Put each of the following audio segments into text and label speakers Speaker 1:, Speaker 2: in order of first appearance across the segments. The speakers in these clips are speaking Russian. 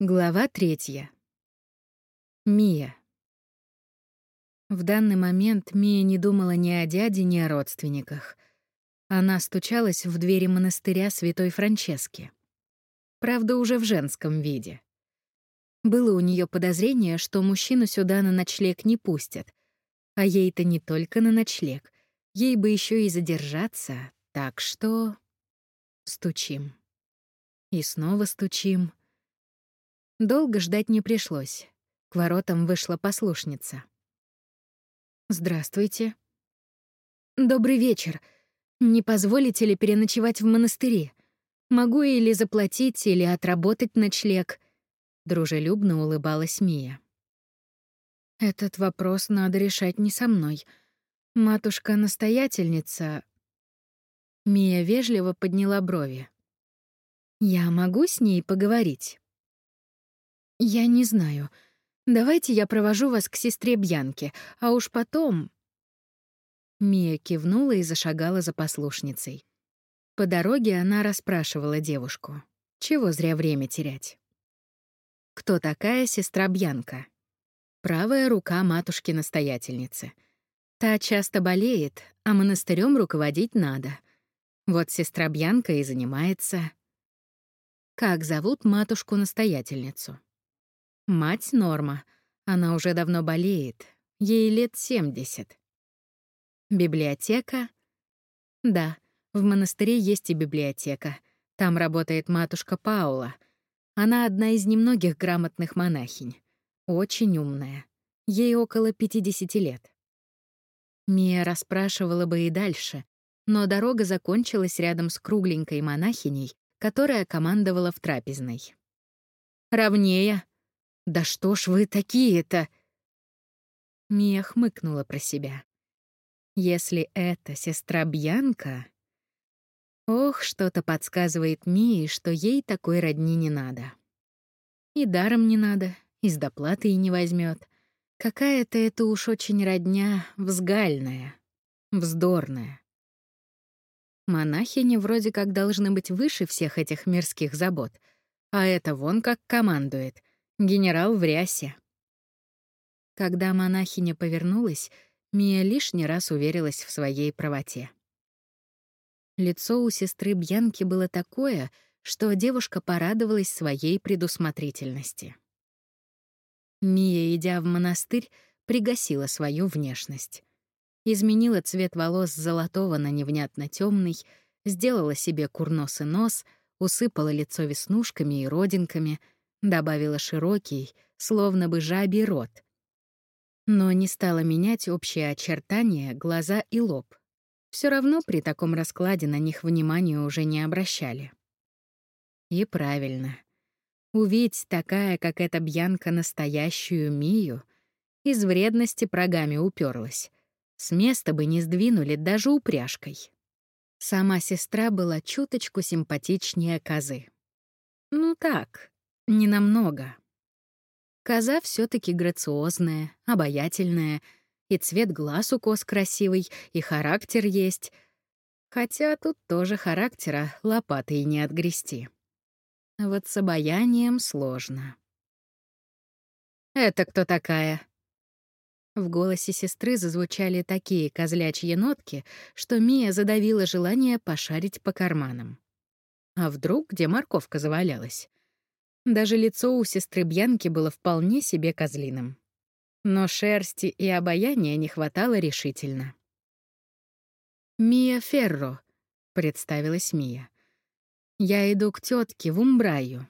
Speaker 1: Глава третья. Мия. В данный момент Мия не думала ни о дяде, ни о родственниках. Она стучалась в двери монастыря Святой Франчески. Правда, уже в женском виде. Было у нее подозрение, что мужчину сюда на ночлег не пустят. А ей-то не только на ночлег. Ей бы еще и задержаться, так что... Стучим. И снова стучим. Долго ждать не пришлось. К воротам вышла послушница. «Здравствуйте». «Добрый вечер. Не позволите ли переночевать в монастыре? Могу или заплатить, или отработать ночлег?» Дружелюбно улыбалась Мия. «Этот вопрос надо решать не со мной. Матушка-настоятельница...» Мия вежливо подняла брови. «Я могу с ней поговорить?» «Я не знаю. Давайте я провожу вас к сестре Бьянке, а уж потом...» Мия кивнула и зашагала за послушницей. По дороге она расспрашивала девушку. Чего зря время терять? Кто такая сестра Бьянка? Правая рука матушки-настоятельницы. Та часто болеет, а монастырем руководить надо. Вот сестра Бьянка и занимается. Как зовут матушку-настоятельницу? Мать Норма. Она уже давно болеет. Ей лет 70. Библиотека? Да, в монастыре есть и библиотека. Там работает матушка Паула. Она одна из немногих грамотных монахинь. Очень умная. Ей около 50 лет. Мия расспрашивала бы и дальше, но дорога закончилась рядом с кругленькой монахиней, которая командовала в трапезной. «Ровнее», «Да что ж вы такие-то?» Мия хмыкнула про себя. «Если это сестра Бьянка...» Ох, что-то подсказывает Мии, что ей такой родни не надо. И даром не надо, и с доплаты и не возьмет. Какая-то это уж очень родня взгальная, вздорная. Монахини вроде как должны быть выше всех этих мирских забот, а это вон как командует, Генерал в рясе. Когда монахиня повернулась, Мия лишний раз уверилась в своей правоте. Лицо у сестры Бьянки было такое, что девушка порадовалась своей предусмотрительности. Мия, идя в монастырь, пригасила свою внешность. Изменила цвет волос золотого на невнятно темный, сделала себе курносый нос, усыпала лицо веснушками и родинками — добавила широкий, словно бы жабий рот. Но не стала менять общие очертания, глаза и лоб. Все равно при таком раскладе на них внимания уже не обращали. И правильно. Увидеть такая, как эта Бьянка, настоящую Мию, из вредности прогами уперлась. С места бы не сдвинули даже упряжкой. Сама сестра была чуточку симпатичнее козы. Ну так, Ненамного. Коза все таки грациозная, обаятельная, и цвет глаз у коз красивый, и характер есть. Хотя тут тоже характера лопатой не отгрести. Вот с обаянием сложно. «Это кто такая?» В голосе сестры зазвучали такие козлячьи нотки, что Мия задавила желание пошарить по карманам. А вдруг где морковка завалялась? Даже лицо у сестры Бьянки было вполне себе козлиным. Но шерсти и обаяния не хватало решительно. «Мия Ферро», — представилась Мия. «Я иду к тетке в Умбраю.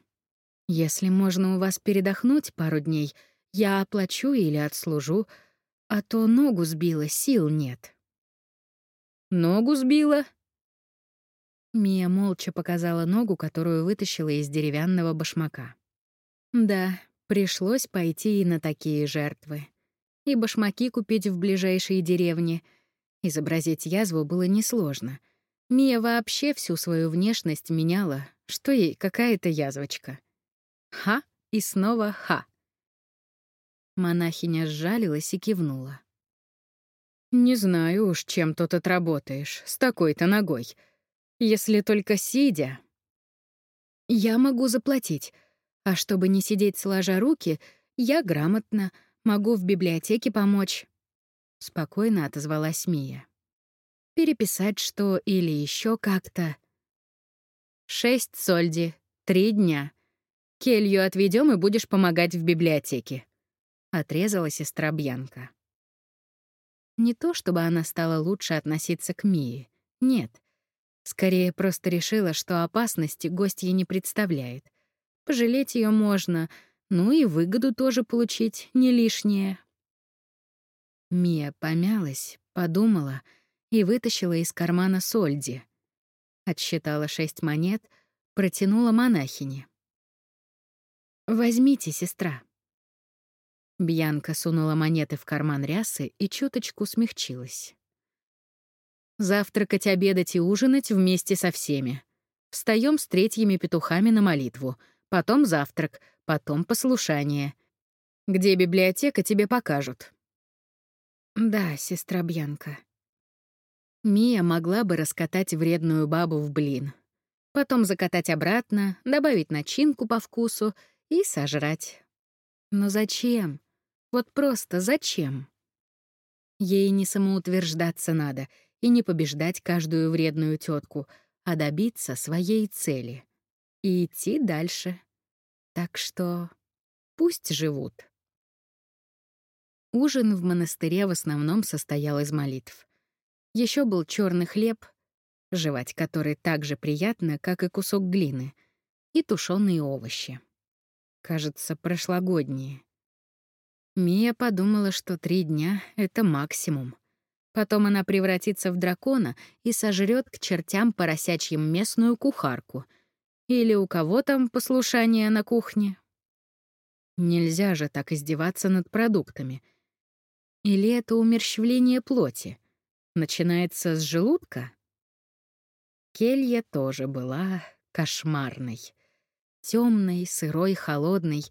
Speaker 1: Если можно у вас передохнуть пару дней, я оплачу или отслужу, а то ногу сбила, сил нет». «Ногу сбила?» Мия молча показала ногу, которую вытащила из деревянного башмака. Да, пришлось пойти и на такие жертвы. И башмаки купить в ближайшей деревне. Изобразить язву было несложно. Мия вообще всю свою внешность меняла, что ей какая-то язвочка. Ха и снова ха. Монахиня сжалилась и кивнула. «Не знаю уж, чем тут отработаешь, с такой-то ногой», если только сидя. Я могу заплатить. А чтобы не сидеть сложа руки, я грамотно, могу в библиотеке помочь. Спокойно отозвалась Мия. Переписать что или еще как-то. Шесть сольди, три дня. Келью отведем и будешь помогать в библиотеке. Отрезала сестра Бьянка. Не то, чтобы она стала лучше относиться к Мии. Нет. Скорее, просто решила, что опасности гостья не представляет. Пожалеть ее можно, ну и выгоду тоже получить не лишнее. Мия помялась, подумала и вытащила из кармана сольди. Отсчитала шесть монет, протянула монахине. «Возьмите, сестра». Бьянка сунула монеты в карман рясы и чуточку смягчилась. «Завтракать, обедать и ужинать вместе со всеми. Встаем с третьими петухами на молитву, потом завтрак, потом послушание. Где библиотека, тебе покажут». «Да, сестра Бьянка». Мия могла бы раскатать вредную бабу в блин. Потом закатать обратно, добавить начинку по вкусу и сожрать. Но зачем? Вот просто зачем? Ей не самоутверждаться надо и не побеждать каждую вредную тетку, а добиться своей цели. И идти дальше. Так что пусть живут. Ужин в монастыре в основном состоял из молитв. Еще был черный хлеб, жевать который так же приятно, как и кусок глины, и тушеные овощи кажется, прошлогодние. Мия подумала, что три дня — это максимум. Потом она превратится в дракона и сожрет к чертям поросячьим местную кухарку. Или у кого там послушание на кухне? Нельзя же так издеваться над продуктами. Или это умерщвление плоти? Начинается с желудка? Келья тоже была кошмарной. Темный, сырой, холодный.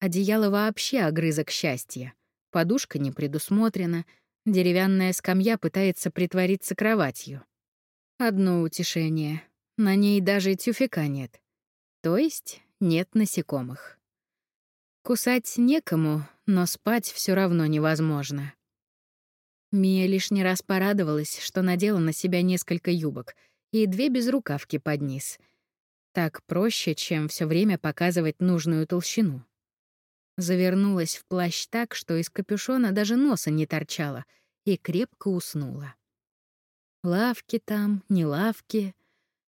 Speaker 1: Одеяло вообще огрызок счастья. Подушка не предусмотрена. Деревянная скамья пытается притвориться кроватью. Одно утешение. На ней даже тюфяка нет. То есть нет насекомых. Кусать некому, но спать все равно невозможно. Мия лишний раз порадовалась, что надела на себя несколько юбок и две безрукавки под низ — так проще, чем все время показывать нужную толщину. Завернулась в плащ так, что из капюшона даже носа не торчала, и крепко уснула. Лавки там, не лавки.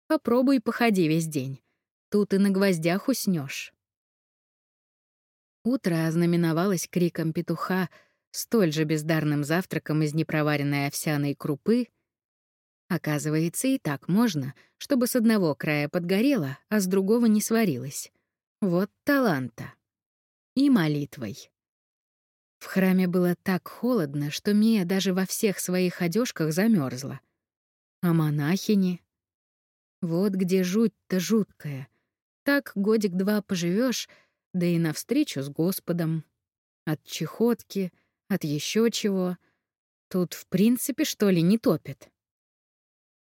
Speaker 1: Попробуй походи весь день. Тут и на гвоздях уснешь. Утро ознаменовалось криком петуха, столь же бездарным завтраком из непроваренной овсяной крупы — Оказывается, и так можно, чтобы с одного края подгорело, а с другого не сварилось. Вот таланта. И молитвой. В храме было так холодно, что Мия даже во всех своих одежках замерзла. А монахини? Вот где жуть-то жуткая. Так годик-два поживешь, да и навстречу с Господом. От чехотки, от еще чего. Тут в принципе, что ли, не топит.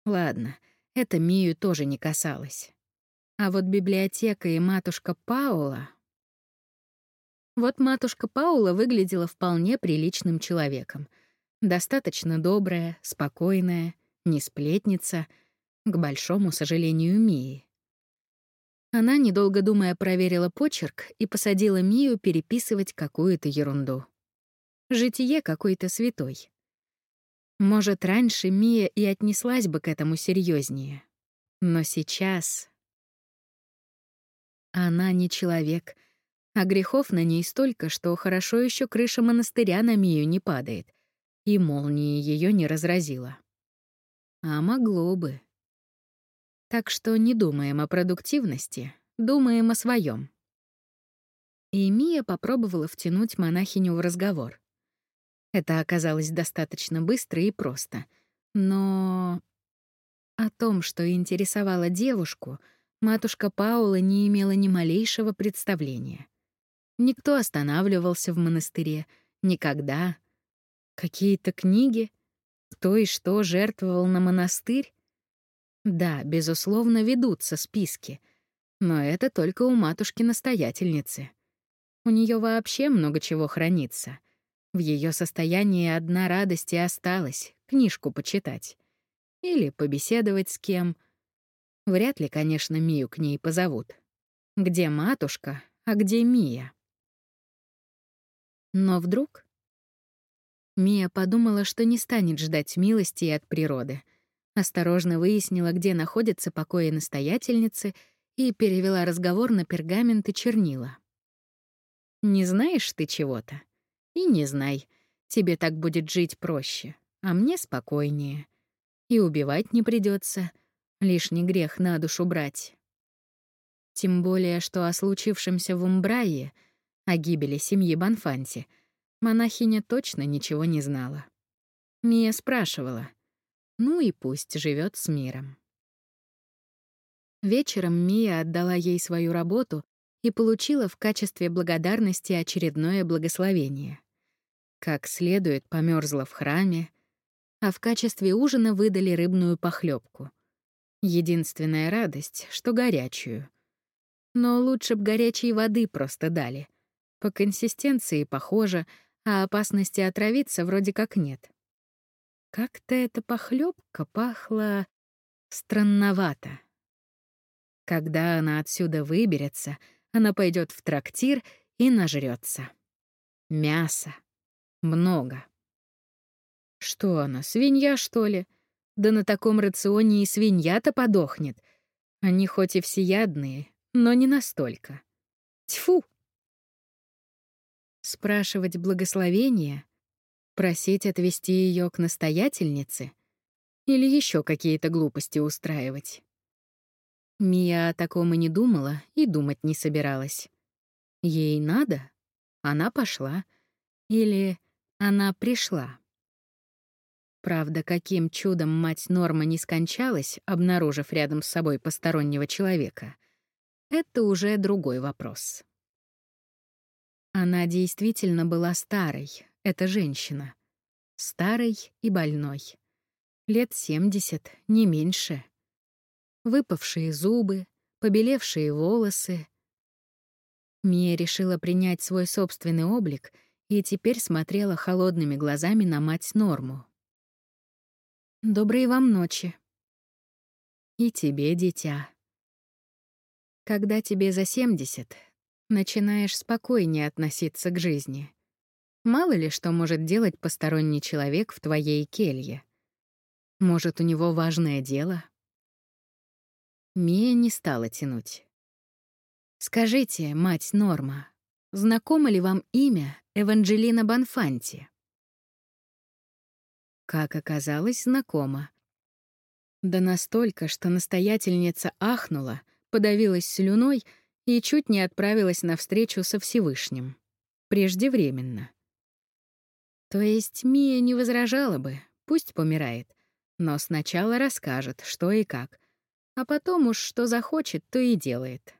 Speaker 1: Ладно, это Мию тоже не касалось. А вот библиотека и матушка Паула... Вот матушка Паула выглядела вполне приличным человеком. Достаточно добрая, спокойная, не сплетница, к большому сожалению Мии. Она, недолго думая, проверила почерк и посадила Мию переписывать какую-то ерунду. Житие какой-то святой. Может, раньше Мия и отнеслась бы к этому серьезнее. Но сейчас... Она не человек, а грехов на ней столько, что хорошо еще крыша монастыря на Мию не падает, и молнии ее не разразила. А могло бы. Так что не думаем о продуктивности, думаем о своем. И Мия попробовала втянуть монахиню в разговор. Это оказалось достаточно быстро и просто. Но о том, что интересовало девушку, матушка Паула не имела ни малейшего представления. Никто останавливался в монастыре, никогда. Какие-то книги? Кто и что жертвовал на монастырь? Да, безусловно, ведутся списки. Но это только у матушки-настоятельницы. У нее вообще много чего хранится. В ее состоянии одна радость и осталась — книжку почитать. Или побеседовать с кем. Вряд ли, конечно, Мию к ней позовут. Где матушка, а где Мия? Но вдруг... Мия подумала, что не станет ждать милости от природы. Осторожно выяснила, где находятся покои настоятельницы, и перевела разговор на пергамент и чернила. «Не знаешь ты чего-то? И не знай. Тебе так будет жить проще, а мне спокойнее. И убивать не придется. Лишний грех на душу брать». Тем более, что о случившемся в Умбрае — о гибели семьи Банфанти, монахиня точно ничего не знала. Мия спрашивала. Ну и пусть живет с миром. Вечером Мия отдала ей свою работу и получила в качестве благодарности очередное благословение. Как следует, померзла в храме, а в качестве ужина выдали рыбную похлебку. Единственная радость, что горячую. Но лучше б горячей воды просто дали. По консистенции похоже, а опасности отравиться вроде как нет. Как-то эта похлебка пахла странновато. Когда она отсюда выберется, она пойдет в трактир и нажрется. Мясо. Много. Что она, свинья, что ли? Да на таком рационе и свинья-то подохнет. Они хоть и всеядные, но не настолько. Тьфу! Спрашивать благословение? Просить отвести ее к настоятельнице? Или еще какие-то глупости устраивать? Мия о таком и не думала, и думать не собиралась. Ей надо? Она пошла. Или она пришла? Правда, каким чудом мать Норма не скончалась, обнаружив рядом с собой постороннего человека, это уже другой вопрос. Она действительно была старой, эта женщина. Старой и больной. Лет 70, не меньше. Выпавшие зубы, побелевшие волосы. Мия решила принять свой собственный облик и теперь смотрела холодными глазами на мать Норму. «Доброй вам ночи». «И тебе, дитя». Когда тебе за 70, начинаешь спокойнее относиться к жизни. Мало ли что может делать посторонний человек в твоей келье. Может, у него важное дело? Мия не стала тянуть. «Скажите, мать Норма, знакомо ли вам имя Эванджелина Банфанти?» Как оказалось, знакомо. Да настолько, что настоятельница ахнула, подавилась слюной — и чуть не отправилась на встречу со Всевышним. Преждевременно. То есть Мия не возражала бы, пусть помирает, но сначала расскажет, что и как, а потом уж что захочет, то и делает.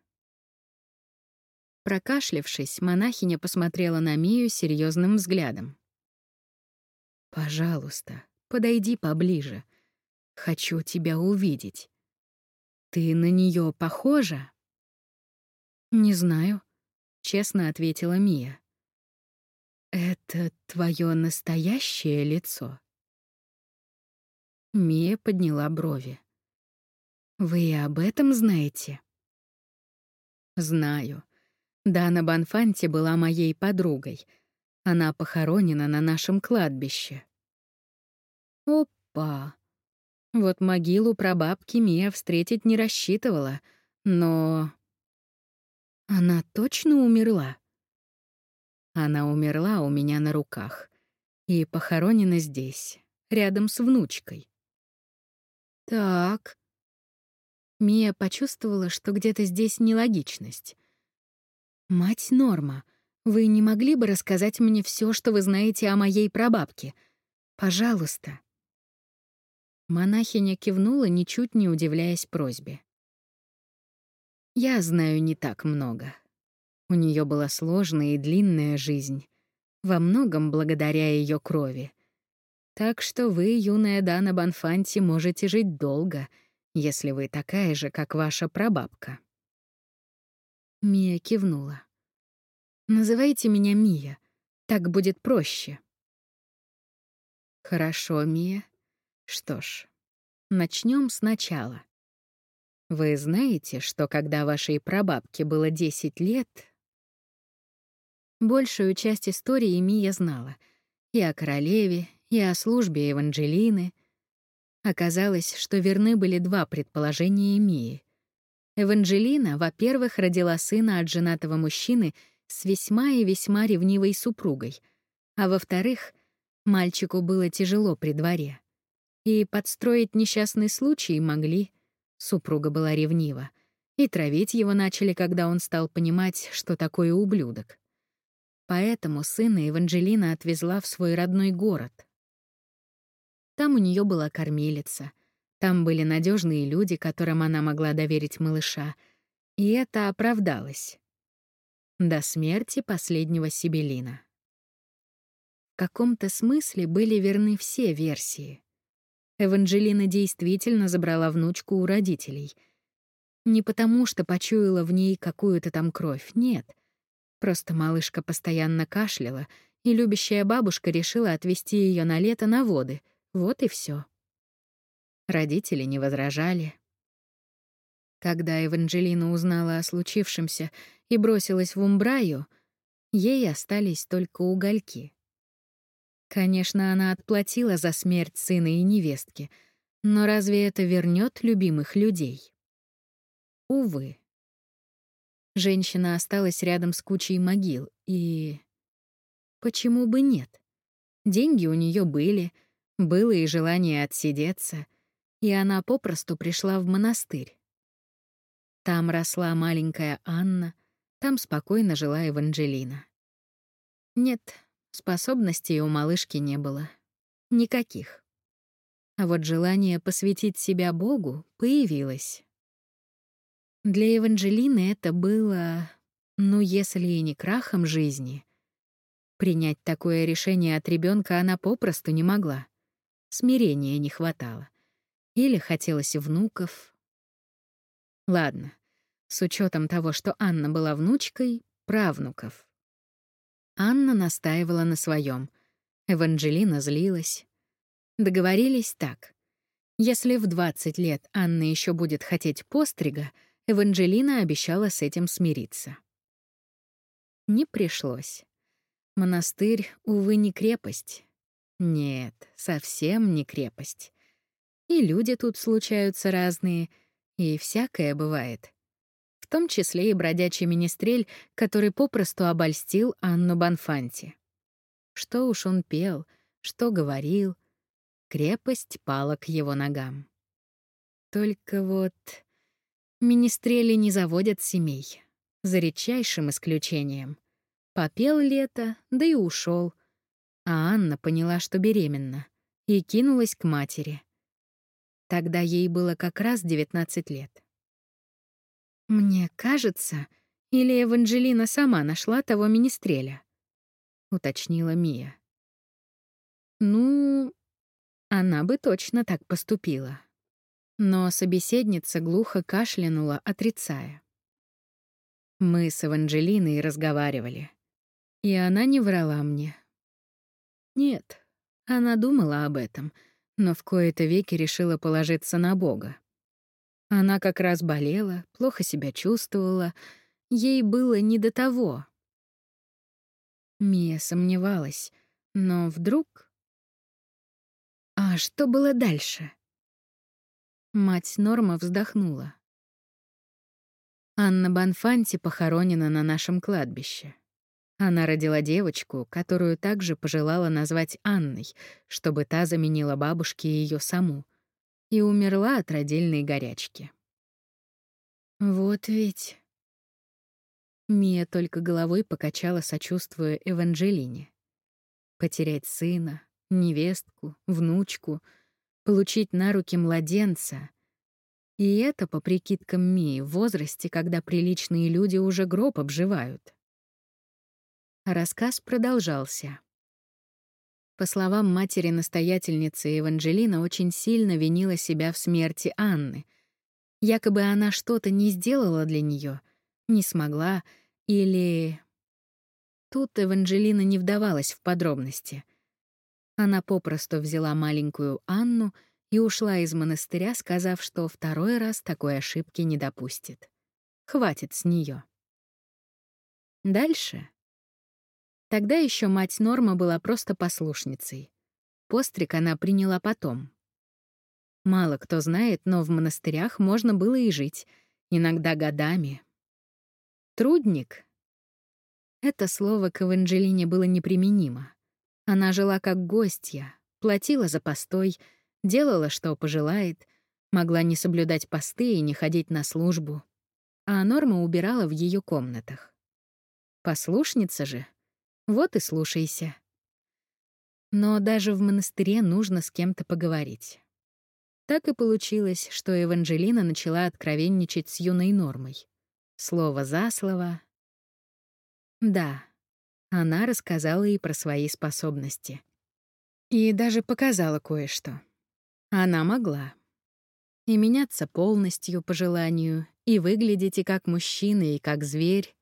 Speaker 1: Прокашлявшись, монахиня посмотрела на Мию серьезным взглядом. «Пожалуйста, подойди поближе. Хочу тебя увидеть. Ты на нее похожа?» «Не знаю», — честно ответила Мия. «Это твое настоящее лицо?» Мия подняла брови. «Вы об этом знаете?» «Знаю. Дана Банфанти была моей подругой. Она похоронена на нашем кладбище». «Опа!» Вот могилу прабабки Мия встретить не рассчитывала, но... Она точно умерла? Она умерла у меня на руках и похоронена здесь, рядом с внучкой. Так. Мия почувствовала, что где-то здесь нелогичность. Мать Норма, вы не могли бы рассказать мне все, что вы знаете о моей прабабке? Пожалуйста. Монахиня кивнула, ничуть не удивляясь просьбе. Я знаю не так много. У нее была сложная и длинная жизнь, во многом благодаря ее крови. Так что вы, юная Дана Банфанти, можете жить долго, если вы такая же, как ваша прабабка. Мия кивнула. «Называйте меня Мия. Так будет проще». «Хорошо, Мия. Что ж, начнем сначала. Вы знаете, что когда вашей прабабке было 10 лет...» Большую часть истории Мия знала. И о королеве, и о службе Эванжелины. Оказалось, что верны были два предположения Мии. Эванжелина, во-первых, родила сына от женатого мужчины с весьма и весьма ревнивой супругой, а во-вторых, мальчику было тяжело при дворе. И подстроить несчастный случай могли. Супруга была ревнива. И травить его начали, когда он стал понимать, что такое ублюдок. Поэтому сына Эванжелина отвезла в свой родной город. Там у нее была кормилица, там были надежные люди, которым она могла доверить малыша, и это оправдалось. До смерти последнего Сибелина. В каком-то смысле были верны все версии. Эванжелина действительно забрала внучку у родителей. Не потому, что почуяла в ней какую-то там кровь, нет — Просто малышка постоянно кашляла, и любящая бабушка решила отвезти ее на лето на воды. Вот и все. Родители не возражали. Когда Эванжелина узнала о случившемся и бросилась в Умбраю, ей остались только угольки. Конечно, она отплатила за смерть сына и невестки, но разве это вернет любимых людей? Увы. Женщина осталась рядом с кучей могил, и... Почему бы нет? Деньги у нее были, было и желание отсидеться, и она попросту пришла в монастырь. Там росла маленькая Анна, там спокойно жила Эванжелина. Нет, способностей у малышки не было. Никаких. А вот желание посвятить себя Богу появилось. Для Эванжелины это было, ну, если и не крахом жизни. Принять такое решение от ребенка она попросту не могла. Смирения не хватало. Или хотелось внуков. Ладно, с учетом того, что Анна была внучкой, правнуков. Анна настаивала на своем. Эванжелина злилась. Договорились так. Если в 20 лет Анна еще будет хотеть пострига — Эванжелина обещала с этим смириться. Не пришлось. Монастырь, увы, не крепость. Нет, совсем не крепость. И люди тут случаются разные, и всякое бывает. В том числе и бродячий министрель, который попросту обольстил Анну Банфанти. Что уж он пел, что говорил. Крепость пала к его ногам. Только вот Министрели не заводят семей. За редчайшим исключением. Попел лето, да и ушел. А Анна поняла, что беременна, и кинулась к матери. Тогда ей было как раз 19 лет. «Мне кажется, или Эванжелина сама нашла того министреля?» — уточнила Мия. «Ну, она бы точно так поступила». Но собеседница глухо кашлянула, отрицая. Мы с Эванжелиной разговаривали. И она не врала мне. Нет, она думала об этом, но в кои-то веки решила положиться на Бога. Она как раз болела, плохо себя чувствовала, ей было не до того. Мия сомневалась, но вдруг... А что было дальше? Мать Норма вздохнула. Анна Банфанти похоронена на нашем кладбище. Она родила девочку, которую также пожелала назвать Анной, чтобы та заменила бабушке ее саму, и умерла от родильной горячки. Вот ведь... Мия только головой покачала, сочувствуя Эванжелине. Потерять сына, невестку, внучку — получить на руки младенца. И это, по прикидкам Мии, в возрасте, когда приличные люди уже гроб обживают. Рассказ продолжался. По словам матери-настоятельницы, Еванжелина очень сильно винила себя в смерти Анны. Якобы она что-то не сделала для нее, не смогла или... Тут Эванжелина не вдавалась в подробности. Она попросту взяла маленькую Анну и ушла из монастыря, сказав, что второй раз такой ошибки не допустит. Хватит с нее. Дальше. Тогда еще мать Норма была просто послушницей. Постриг она приняла потом. Мало кто знает, но в монастырях можно было и жить, иногда годами. Трудник. Это слово к Эванжелине было неприменимо. Она жила как гостья, платила за постой, делала, что пожелает, могла не соблюдать посты и не ходить на службу. А Норма убирала в ее комнатах. Послушница же. Вот и слушайся. Но даже в монастыре нужно с кем-то поговорить. Так и получилось, что Эванжелина начала откровенничать с юной Нормой. Слово за слово. Да, она рассказала ей про свои способности. И даже показала кое-что. Она могла. И меняться полностью по желанию, и выглядеть и как мужчина, и как зверь,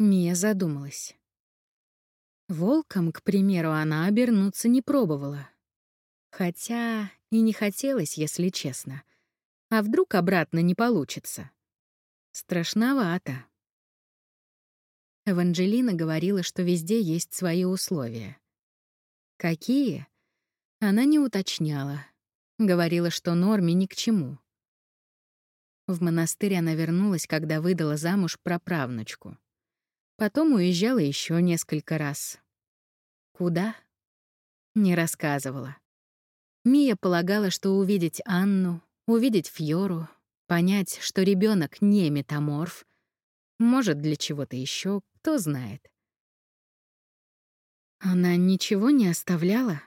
Speaker 1: Мия задумалась. Волком, к примеру, она обернуться не пробовала. Хотя и не хотелось, если честно. А вдруг обратно не получится? Страшновато. Эванжелина говорила, что везде есть свои условия. Какие? Она не уточняла. Говорила, что норме ни к чему. В монастырь она вернулась, когда выдала замуж праправнучку. Потом уезжала еще несколько раз. Куда? Не рассказывала. Мия полагала, что увидеть Анну, увидеть Фьору, понять, что ребенок не метаморф, может, для чего-то еще, кто знает. Она ничего не оставляла?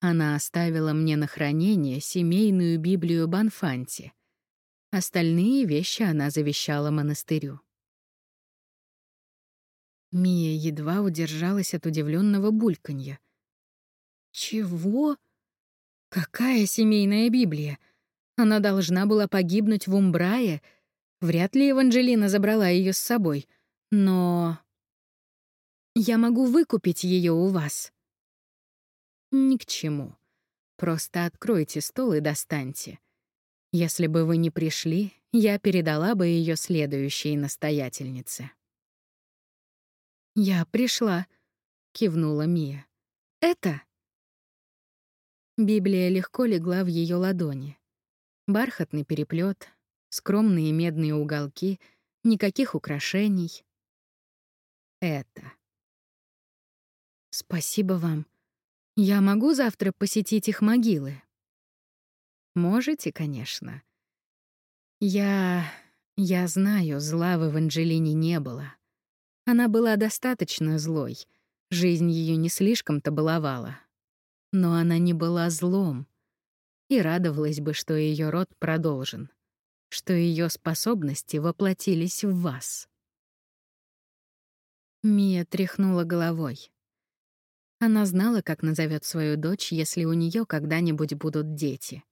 Speaker 1: Она оставила мне на хранение семейную Библию Банфанти. Остальные вещи она завещала монастырю. Мия едва удержалась от удивленного бульканья. «Чего? Какая семейная Библия? Она должна была погибнуть в Умбрае. Вряд ли Эванжелина забрала ее с собой. Но... Я могу выкупить ее у вас». «Ни к чему. Просто откройте стол и достаньте. Если бы вы не пришли, я передала бы ее следующей настоятельнице». «Я пришла», — кивнула Мия. «Это?» Библия легко легла в ее ладони. Бархатный переплет, скромные медные уголки, никаких украшений. Это. «Спасибо вам. Я могу завтра посетить их могилы?» «Можете, конечно. Я... я знаю, зла в Эванжелине не было. Она была достаточно злой. Жизнь ее не слишком-то баловала. Но она не была злом. И радовалась бы, что ее род продолжен. Что ее способности воплотились в вас. Мия тряхнула головой. Она знала, как назовет свою дочь, если у нее когда-нибудь будут дети.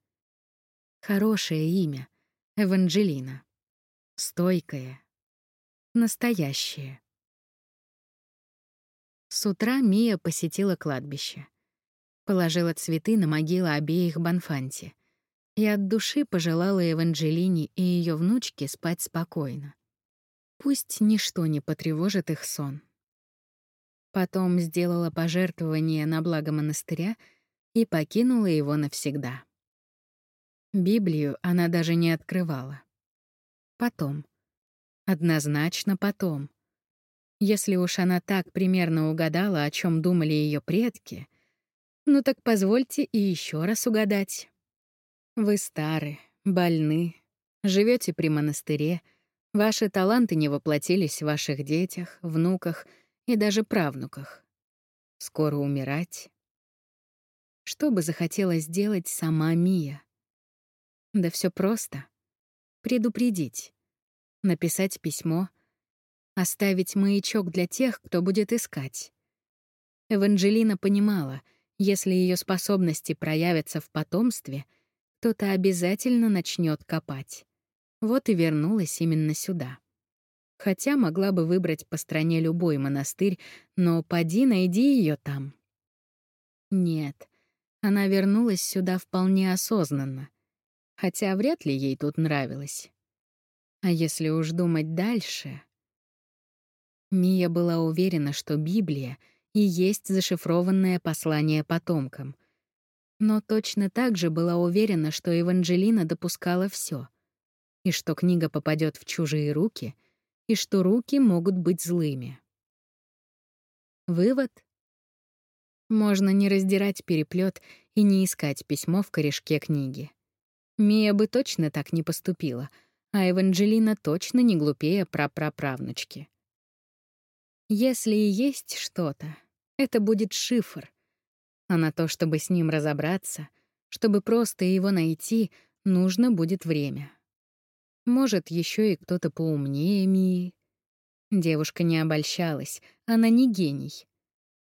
Speaker 1: Хорошее имя — Эванжелина. Стойкое. Настоящее. С утра Мия посетила кладбище. Положила цветы на могилы обеих Банфанти и от души пожелала Эванжелине и ее внучке спать спокойно. Пусть ничто не потревожит их сон. Потом сделала пожертвование на благо монастыря и покинула его навсегда. Библию она даже не открывала. Потом. Однозначно потом. Если уж она так примерно угадала, о чем думали ее предки, ну так позвольте и еще раз угадать. Вы стары, больны, живете при монастыре, ваши таланты не воплотились в ваших детях, внуках и даже правнуках. Скоро умирать. Что бы захотела сделать сама Мия? Да все просто. Предупредить. Написать письмо — Оставить маячок для тех, кто будет искать. Эванжелина понимала, если ее способности проявятся в потомстве, кто-то обязательно начнет копать. Вот и вернулась именно сюда. Хотя могла бы выбрать по стране любой монастырь, но поди найди ее там. Нет, она вернулась сюда вполне осознанно, хотя вряд ли ей тут нравилось. А если уж думать дальше... Мия была уверена, что Библия и есть зашифрованное послание потомкам. Но точно так же была уверена, что Еванжелина допускала все, и что книга попадет в чужие руки, и что руки могут быть злыми. Вывод можно не раздирать переплет и не искать письмо в корешке книги. Мия бы точно так не поступила, а Эванжелина точно не глупее прапраправнучки. Если и есть что-то, это будет шифр. А на то, чтобы с ним разобраться, чтобы просто его найти, нужно будет время. Может, еще и кто-то поумнее Мии. Девушка не обольщалась, она не гений.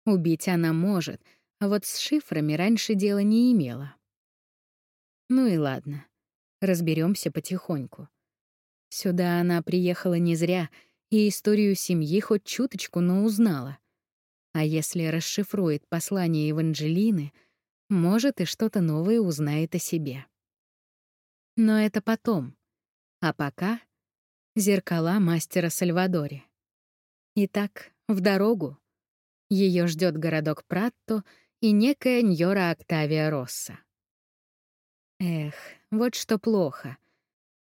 Speaker 1: Убить она может, а вот с шифрами раньше дела не имела. Ну и ладно, разберемся потихоньку. Сюда она приехала не зря и историю семьи хоть чуточку, но узнала. А если расшифрует послание Еванжелины, может, и что-то новое узнает о себе. Но это потом. А пока — зеркала мастера Сальвадоре. Итак, в дорогу. Ее ждет городок Пратто и некая Ньора Октавия Росса. Эх, вот что плохо.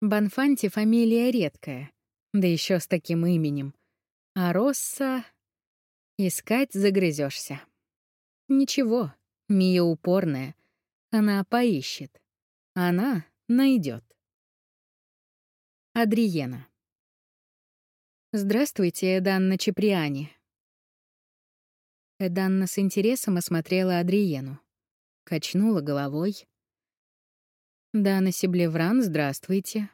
Speaker 1: Банфанти фамилия редкая, да еще с таким именем. А Росса... Искать загрызешься. Ничего, Мия упорная. Она поищет. Она найдет. Адриена. «Здравствуйте, Эданна Чеприани». Эданна с интересом осмотрела Адриену. Качнула головой. «Дана Сиблевран, здравствуйте.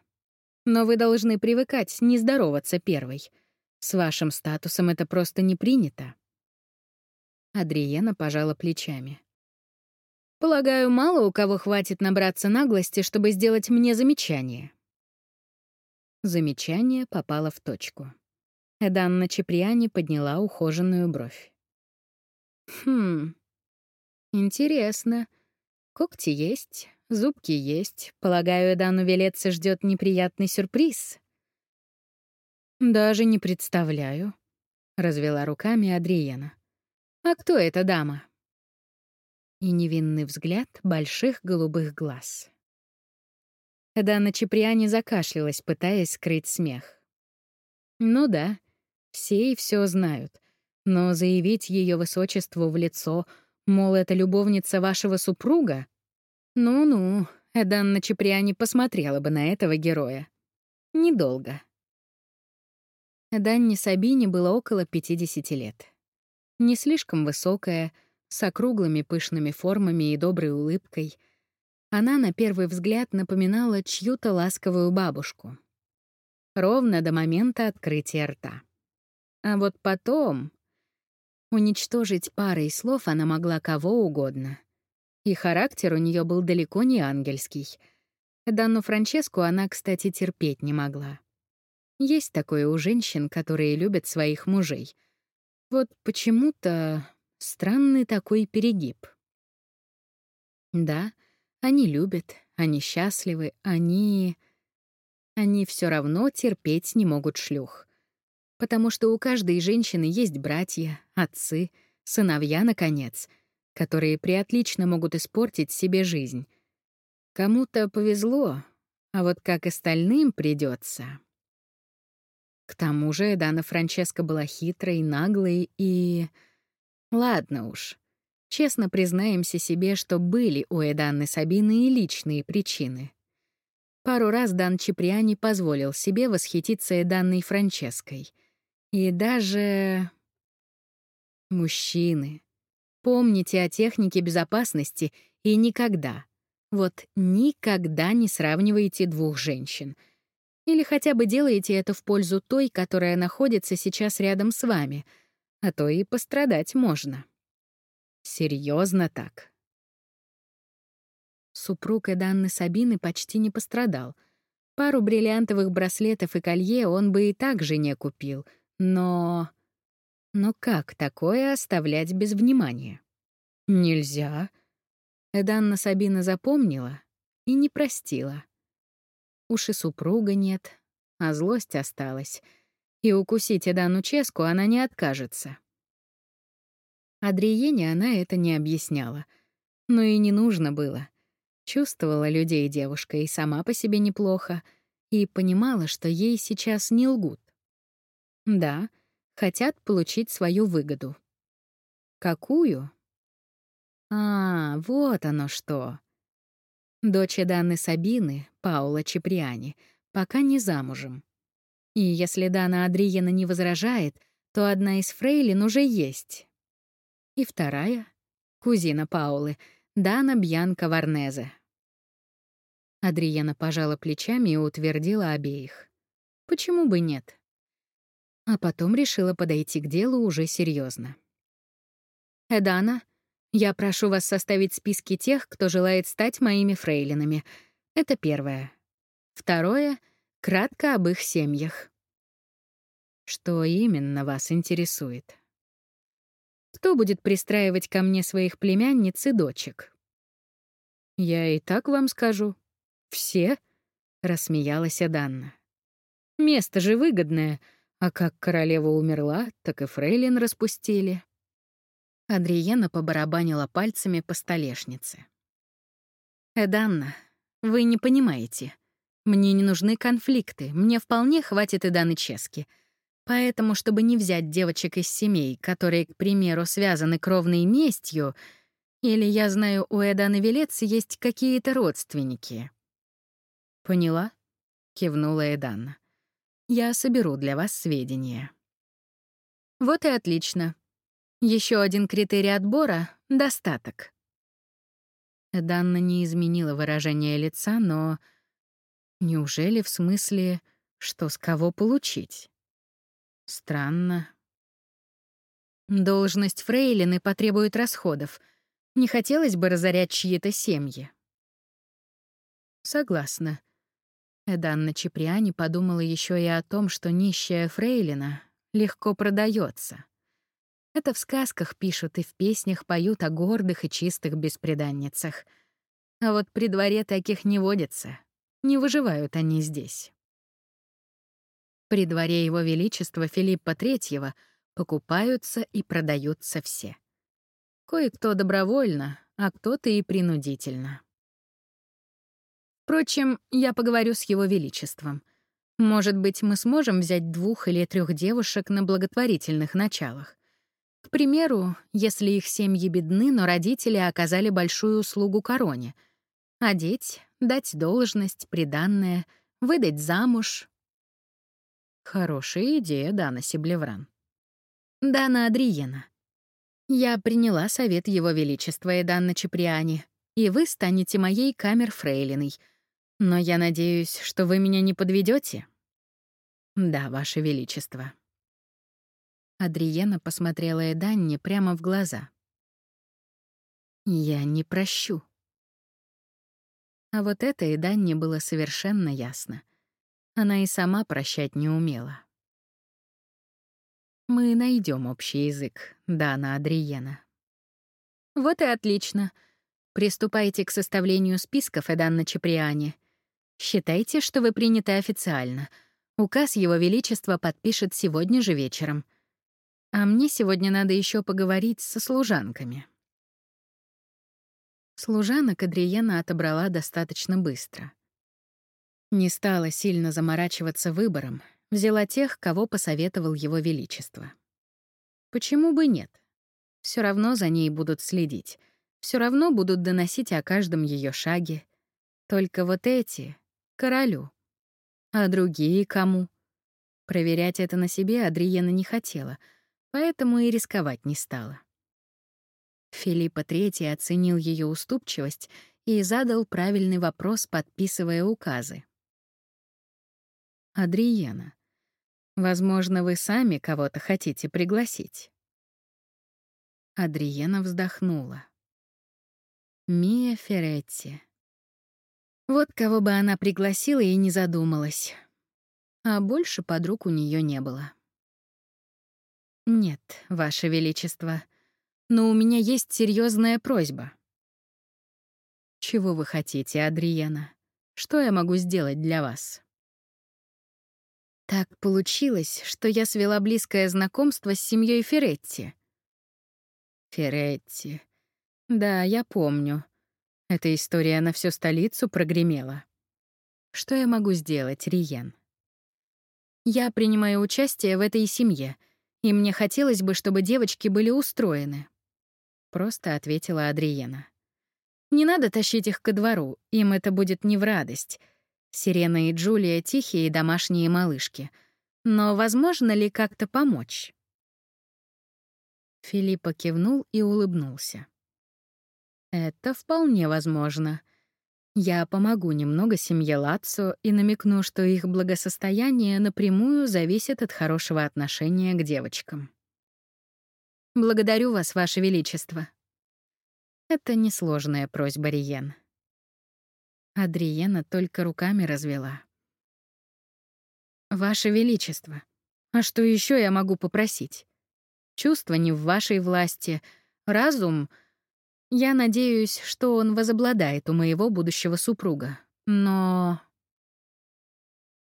Speaker 1: Но вы должны привыкать не здороваться первой. С вашим статусом это просто не принято». Адриена пожала плечами. «Полагаю, мало у кого хватит набраться наглости, чтобы сделать мне замечание». Замечание попало в точку. Эданна Чеприани подняла ухоженную бровь. «Хм, интересно. Когти есть, зубки есть. Полагаю, Эдану Велеце ждет неприятный сюрприз». «Даже не представляю», — развела руками Адриена. «А кто эта дама?» И невинный взгляд больших голубых глаз. Дана Чеприани закашлялась, пытаясь скрыть смех. Ну да, все и все знают. Но заявить ее высочеству в лицо, мол, это любовница вашего супруга? Ну-ну, Эданна Чеприани посмотрела бы на этого героя. Недолго. Данне Сабине было около 50 лет. Не слишком высокая, с округлыми пышными формами и доброй улыбкой — она на первый взгляд напоминала чью-то ласковую бабушку. Ровно до момента открытия рта. А вот потом... Уничтожить парой слов она могла кого угодно. И характер у нее был далеко не ангельский. Данну Франческу она, кстати, терпеть не могла. Есть такое у женщин, которые любят своих мужей. Вот почему-то странный такой перегиб. Да, — они любят, они счастливы, они... Они все равно терпеть не могут шлюх. Потому что у каждой женщины есть братья, отцы, сыновья, наконец, которые приотлично могут испортить себе жизнь. Кому-то повезло, а вот как остальным придется. К тому же Дана Франческа была хитрой, наглой и... Ладно уж. Честно признаемся себе, что были у Эданны Сабины и личные причины. Пару раз Дан Чиприани позволил себе восхититься Эданной Франческой. И даже... Мужчины. Помните о технике безопасности и никогда, вот никогда не сравнивайте двух женщин. Или хотя бы делайте это в пользу той, которая находится сейчас рядом с вами, а то и пострадать можно. Серьезно так. Супруг Эданны Сабины почти не пострадал. Пару бриллиантовых браслетов и колье он бы и так жене купил, но... Но как такое оставлять без внимания? Нельзя. Эданна Сабина запомнила и не простила. Уж и супруга нет, а злость осталась. И укусить Эдану Ческу она не откажется. Адриене она это не объясняла. Но и не нужно было. Чувствовала людей девушка и сама по себе неплохо, и понимала, что ей сейчас не лгут. Да, хотят получить свою выгоду. Какую? А, вот оно что. Дочь Даны Сабины, Паула Чеприани, пока не замужем. И если Дана Адриена не возражает, то одна из фрейлин уже есть. И вторая — кузина Паулы, Дана Бьянка Варнезе. Адриена пожала плечами и утвердила обеих. Почему бы нет? А потом решила подойти к делу уже серьезно. «Эдана, я прошу вас составить списки тех, кто желает стать моими фрейлинами. Это первое. Второе — кратко об их семьях. Что именно вас интересует? Кто будет пристраивать ко мне своих племянниц и дочек? Я и так вам скажу. Все? Рассмеялась Данна. Место же выгодное, а как королева умерла, так и фрейлин распустили. Адриена побарабанила пальцами по столешнице. «Эданна, вы не понимаете. Мне не нужны конфликты, мне вполне хватит Эданы Чески. Поэтому, чтобы не взять девочек из семей, которые, к примеру, связаны кровной местью, или, я знаю, у Эданы Велец есть какие-то родственники». «Поняла?» — кивнула Эданна. «Я соберу для вас сведения». «Вот и отлично. Еще один критерий отбора — достаток. Данна не изменила выражение лица, но... Неужели в смысле, что с кого получить? Странно. Должность фрейлины потребует расходов. Не хотелось бы разорять чьи-то семьи. Согласна. Эданна Чеприани подумала еще и о том, что нищая фрейлина легко продается. Это в сказках пишут и в песнях поют о гордых и чистых беспреданницах. А вот при дворе таких не водится. Не выживают они здесь. При дворе Его Величества Филиппа III покупаются и продаются все. Кое-кто добровольно, а кто-то и принудительно. Впрочем, я поговорю с Его Величеством. Может быть, мы сможем взять двух или трех девушек на благотворительных началах. К примеру, если их семьи бедны, но родители оказали большую услугу короне. Одеть, дать должность, приданное, выдать замуж. Хорошая идея, Дана Сиблевран. Дана Адриена. Я приняла совет Его Величества и Данна Чеприани, и вы станете моей камер-фрейлиной. Но я надеюсь, что вы меня не подведете. Да, Ваше Величество. Адриена посмотрела Эданне прямо в глаза. «Я не прощу». А вот это Эданне было совершенно ясно. Она и сама прощать не умела. «Мы найдем общий язык, Дана Адриена». «Вот и отлично. Приступайте к составлению списков, Эданна Чеприани. Считайте, что вы приняты официально. Указ Его Величества подпишет сегодня же вечером». А мне сегодня надо еще поговорить со служанками. Служанок Адриена отобрала достаточно быстро. Не стала сильно заморачиваться выбором, взяла тех, кого посоветовал его величество. Почему бы нет? Все равно за ней будут следить, все равно будут доносить о каждом ее шаге. Только вот эти — королю. А другие — кому? Проверять это на себе Адриена не хотела — поэтому и рисковать не стала. Филиппа III оценил ее уступчивость и задал правильный вопрос, подписывая указы. «Адриена, возможно, вы сами кого-то хотите пригласить?» Адриена вздохнула. «Мия Феретти, Вот кого бы она пригласила и не задумалась. А больше подруг у нее не было. «Нет, Ваше Величество, но у меня есть серьезная просьба». «Чего вы хотите, Адриена? Что я могу сделать для вас?» Так получилось, что я свела близкое знакомство с семьей Феретти. Феретти. Да, я помню. Эта история на всю столицу прогремела. Что я могу сделать, Риен? Я принимаю участие в этой семье — и мне хотелось бы, чтобы девочки были устроены. Просто ответила Адриена. Не надо тащить их ко двору, им это будет не в радость. Сирена и Джулия — тихие домашние малышки. Но возможно ли как-то помочь? Филиппа кивнул и улыбнулся. «Это вполне возможно. Я помогу немного семье Лацо и намекну, что их благосостояние напрямую зависит от хорошего отношения к девочкам. Благодарю вас, Ваше Величество. Это несложная просьба, Риен. Адриена только руками развела. Ваше Величество, а что еще я могу попросить? Чувства не в вашей власти, разум — я надеюсь, что он возобладает у моего будущего супруга. Но...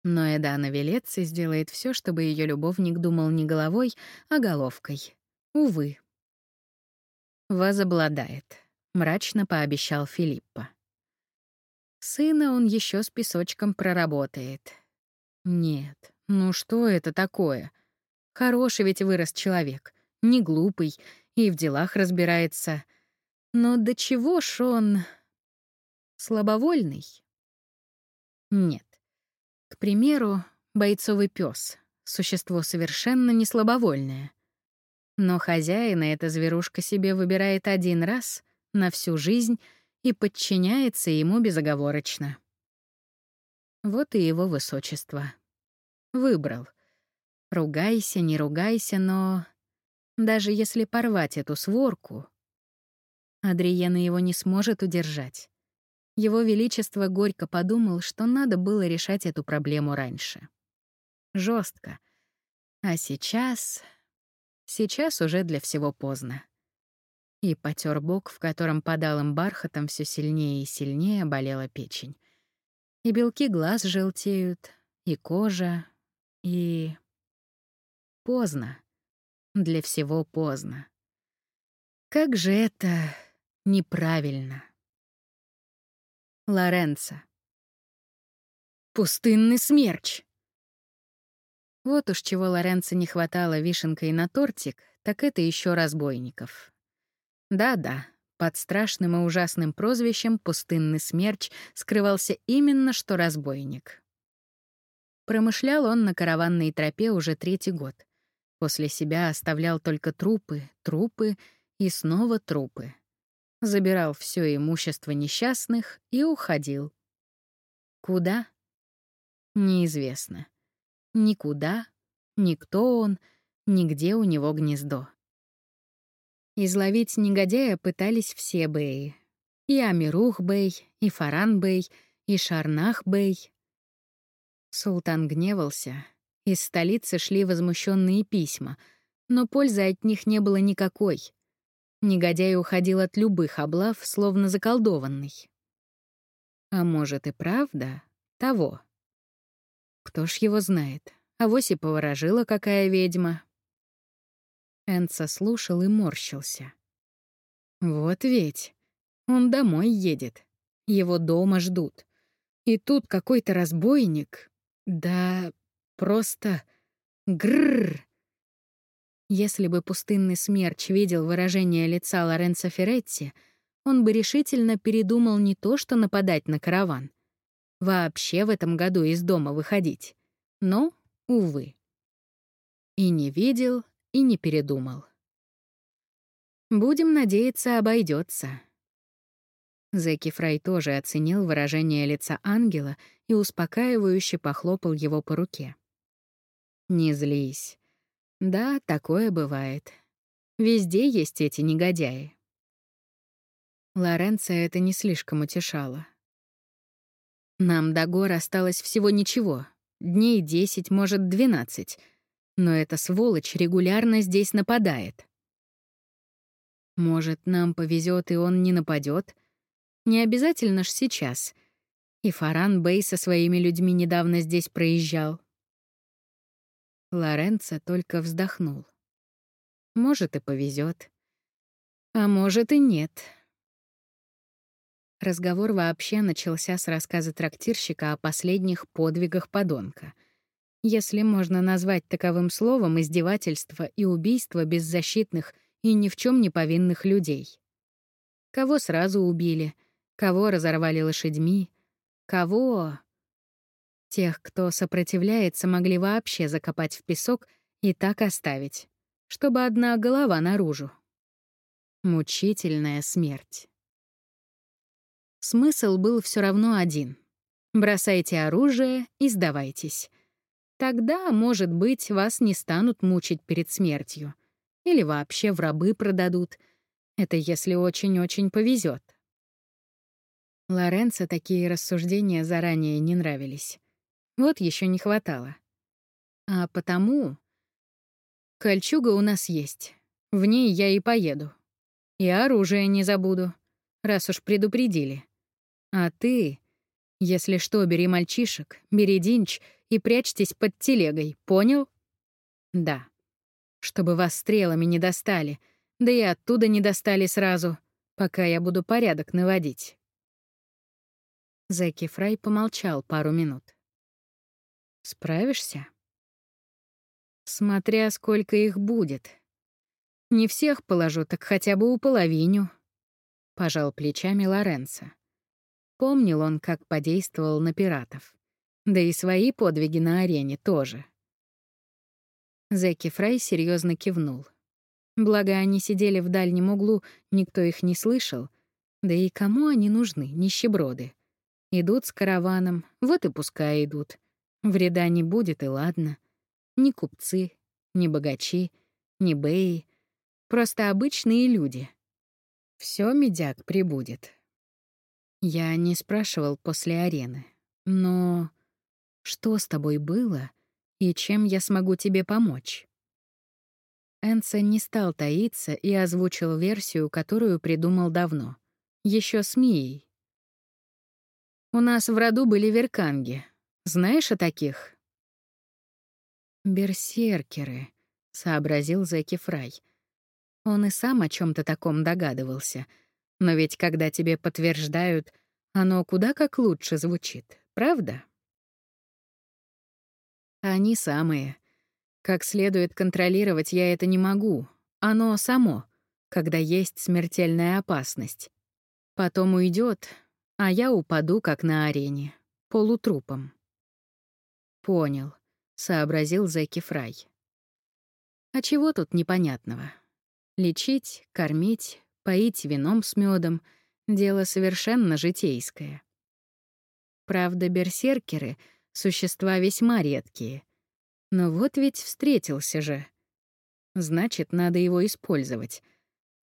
Speaker 1: Но Эдана Велеци сделает все, чтобы ее любовник думал не головой, а головкой. Увы. «Возобладает», — мрачно пообещал Филиппа. Сына он еще с песочком проработает. Нет, ну что это такое? Хороший ведь вырос человек, не глупый и в делах разбирается — но до чего ж он слабовольный? Нет. К примеру, бойцовый пес — существо совершенно не слабовольное. Но хозяина эта зверушка себе выбирает один раз на всю жизнь и подчиняется ему безоговорочно. Вот и его высочество. Выбрал. Ругайся, не ругайся, но... Даже если порвать эту сворку, Адриена его не сможет удержать. Его Величество горько подумал, что надо было решать эту проблему раньше. Жестко. А сейчас... Сейчас уже для всего поздно. И потер бок, в котором подалым бархатом все сильнее и сильнее болела печень. И белки глаз желтеют, и кожа, и... Поздно. Для всего поздно. Как же это неправильно. Лоренцо. Пустынный смерч. Вот уж чего Лоренцо не хватало вишенкой на тортик, так это еще разбойников. Да-да, под страшным и ужасным прозвищем «Пустынный смерч» скрывался именно что разбойник. Промышлял он на караванной тропе уже третий год. После себя оставлял только трупы, трупы и снова трупы забирал все имущество несчастных и уходил. Куда? Неизвестно. Никуда, никто он, нигде у него гнездо. Изловить негодяя пытались все беи. И Амирух-бей, и Фаран-бей, и Шарнах-бей. Султан гневался. Из столицы шли возмущенные письма, но пользы от них не было никакой — Негодяй уходил от любых облав, словно заколдованный. А может и правда того. Кто ж его знает? А вось и поворожила какая ведьма. Энца слушал и морщился. Вот ведь. Он домой едет. Его дома ждут. И тут какой-то разбойник. Да, просто... Грррр. Если бы пустынный смерч видел выражение лица Лоренцо Феретти, он бы решительно передумал не то что нападать на караван, вообще в этом году из дома выходить. Но, увы. И не видел, и не передумал. Будем надеяться, обойдется. Зеки Фрай тоже оценил выражение лица ангела и успокаивающе похлопал его по руке. «Не злись. Да, такое бывает. Везде есть эти негодяи. Лоренцо это не слишком утешало. Нам до гор осталось всего ничего. Дней десять, может, двенадцать. Но эта сволочь регулярно здесь нападает. Может, нам повезет и он не нападет? Не обязательно ж сейчас. И Фаран Бэй со своими людьми недавно здесь проезжал. Лоренцо только вздохнул. Может, и повезет, А может, и нет. Разговор вообще начался с рассказа трактирщика о последних подвигах подонка. Если можно назвать таковым словом издевательство и убийство беззащитных и ни в чем не повинных людей. Кого сразу убили, кого разорвали лошадьми, кого... Тех, кто сопротивляется, могли вообще закопать в песок и так оставить, чтобы одна голова наружу. Мучительная смерть. Смысл был все равно один. Бросайте оружие и сдавайтесь. Тогда, может быть, вас не станут мучить перед смертью. Или вообще в рабы продадут. Это если очень-очень повезет. Лоренцо такие рассуждения заранее не нравились. Вот еще не хватало. А потому... Кольчуга у нас есть. В ней я и поеду. И оружие не забуду, раз уж предупредили. А ты, если что, бери мальчишек, бери динч и прячьтесь под телегой, понял? Да. Чтобы вас стрелами не достали, да и оттуда не достали сразу, пока я буду порядок наводить. Зэки Фрай помолчал пару минут. «Справишься?» «Смотря сколько их будет. Не всех положу, так хотя бы у половину», — пожал плечами Лоренцо. Помнил он, как подействовал на пиратов. Да и свои подвиги на арене тоже. Зеки Фрай серьезно кивнул. Благо, они сидели в дальнем углу, никто их не слышал. Да и кому они нужны, нищеброды? Идут с караваном, вот и пускай идут. Вреда не будет, и ладно. Ни купцы, ни богачи, ни беи. Просто обычные люди. Все медяк прибудет. Я не спрашивал после арены. Но что с тобой было и чем я смогу тебе помочь? Энса не стал таиться и озвучил версию, которую придумал давно. Еще с Мией. У нас в роду были верканги. Знаешь о таких? «Берсеркеры», — сообразил Зеки Фрай. Он и сам о чем то таком догадывался — но ведь когда тебе подтверждают, оно куда как лучше звучит, правда? Они самые. Как следует контролировать я это не могу. Оно само, когда есть смертельная опасность. Потом уйдет, а я упаду, как на арене, полутрупом. Понял, сообразил Зеки Фрай. А чего тут непонятного? Лечить, кормить, Поить вином с медом — дело совершенно житейское. Правда, берсеркеры — существа весьма редкие. Но вот ведь встретился же. Значит, надо его использовать.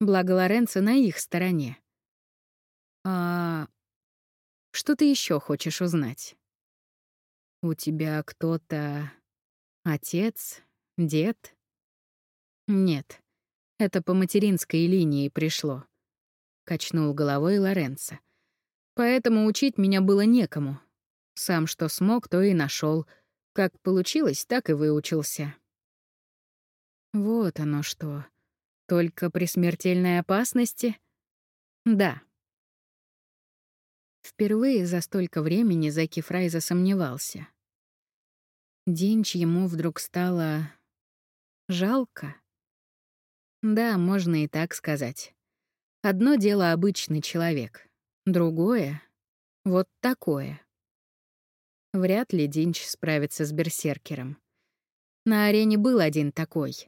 Speaker 1: Благо Лоренцо на их стороне. А что ты еще хочешь узнать? У тебя кто-то... Отец? Дед? Нет. Это по материнской линии пришло. Качнул головой Лоренцо. Поэтому учить меня было некому. Сам что смог, то и нашел. Как получилось, так и выучился. Вот оно что. Только при смертельной опасности? Да. Впервые за столько времени Заки Фрай засомневался. Денч ему вдруг стало... жалко. Да, можно и так сказать. Одно дело обычный человек, другое — вот такое. Вряд ли Динч справится с берсеркером. На арене был один такой.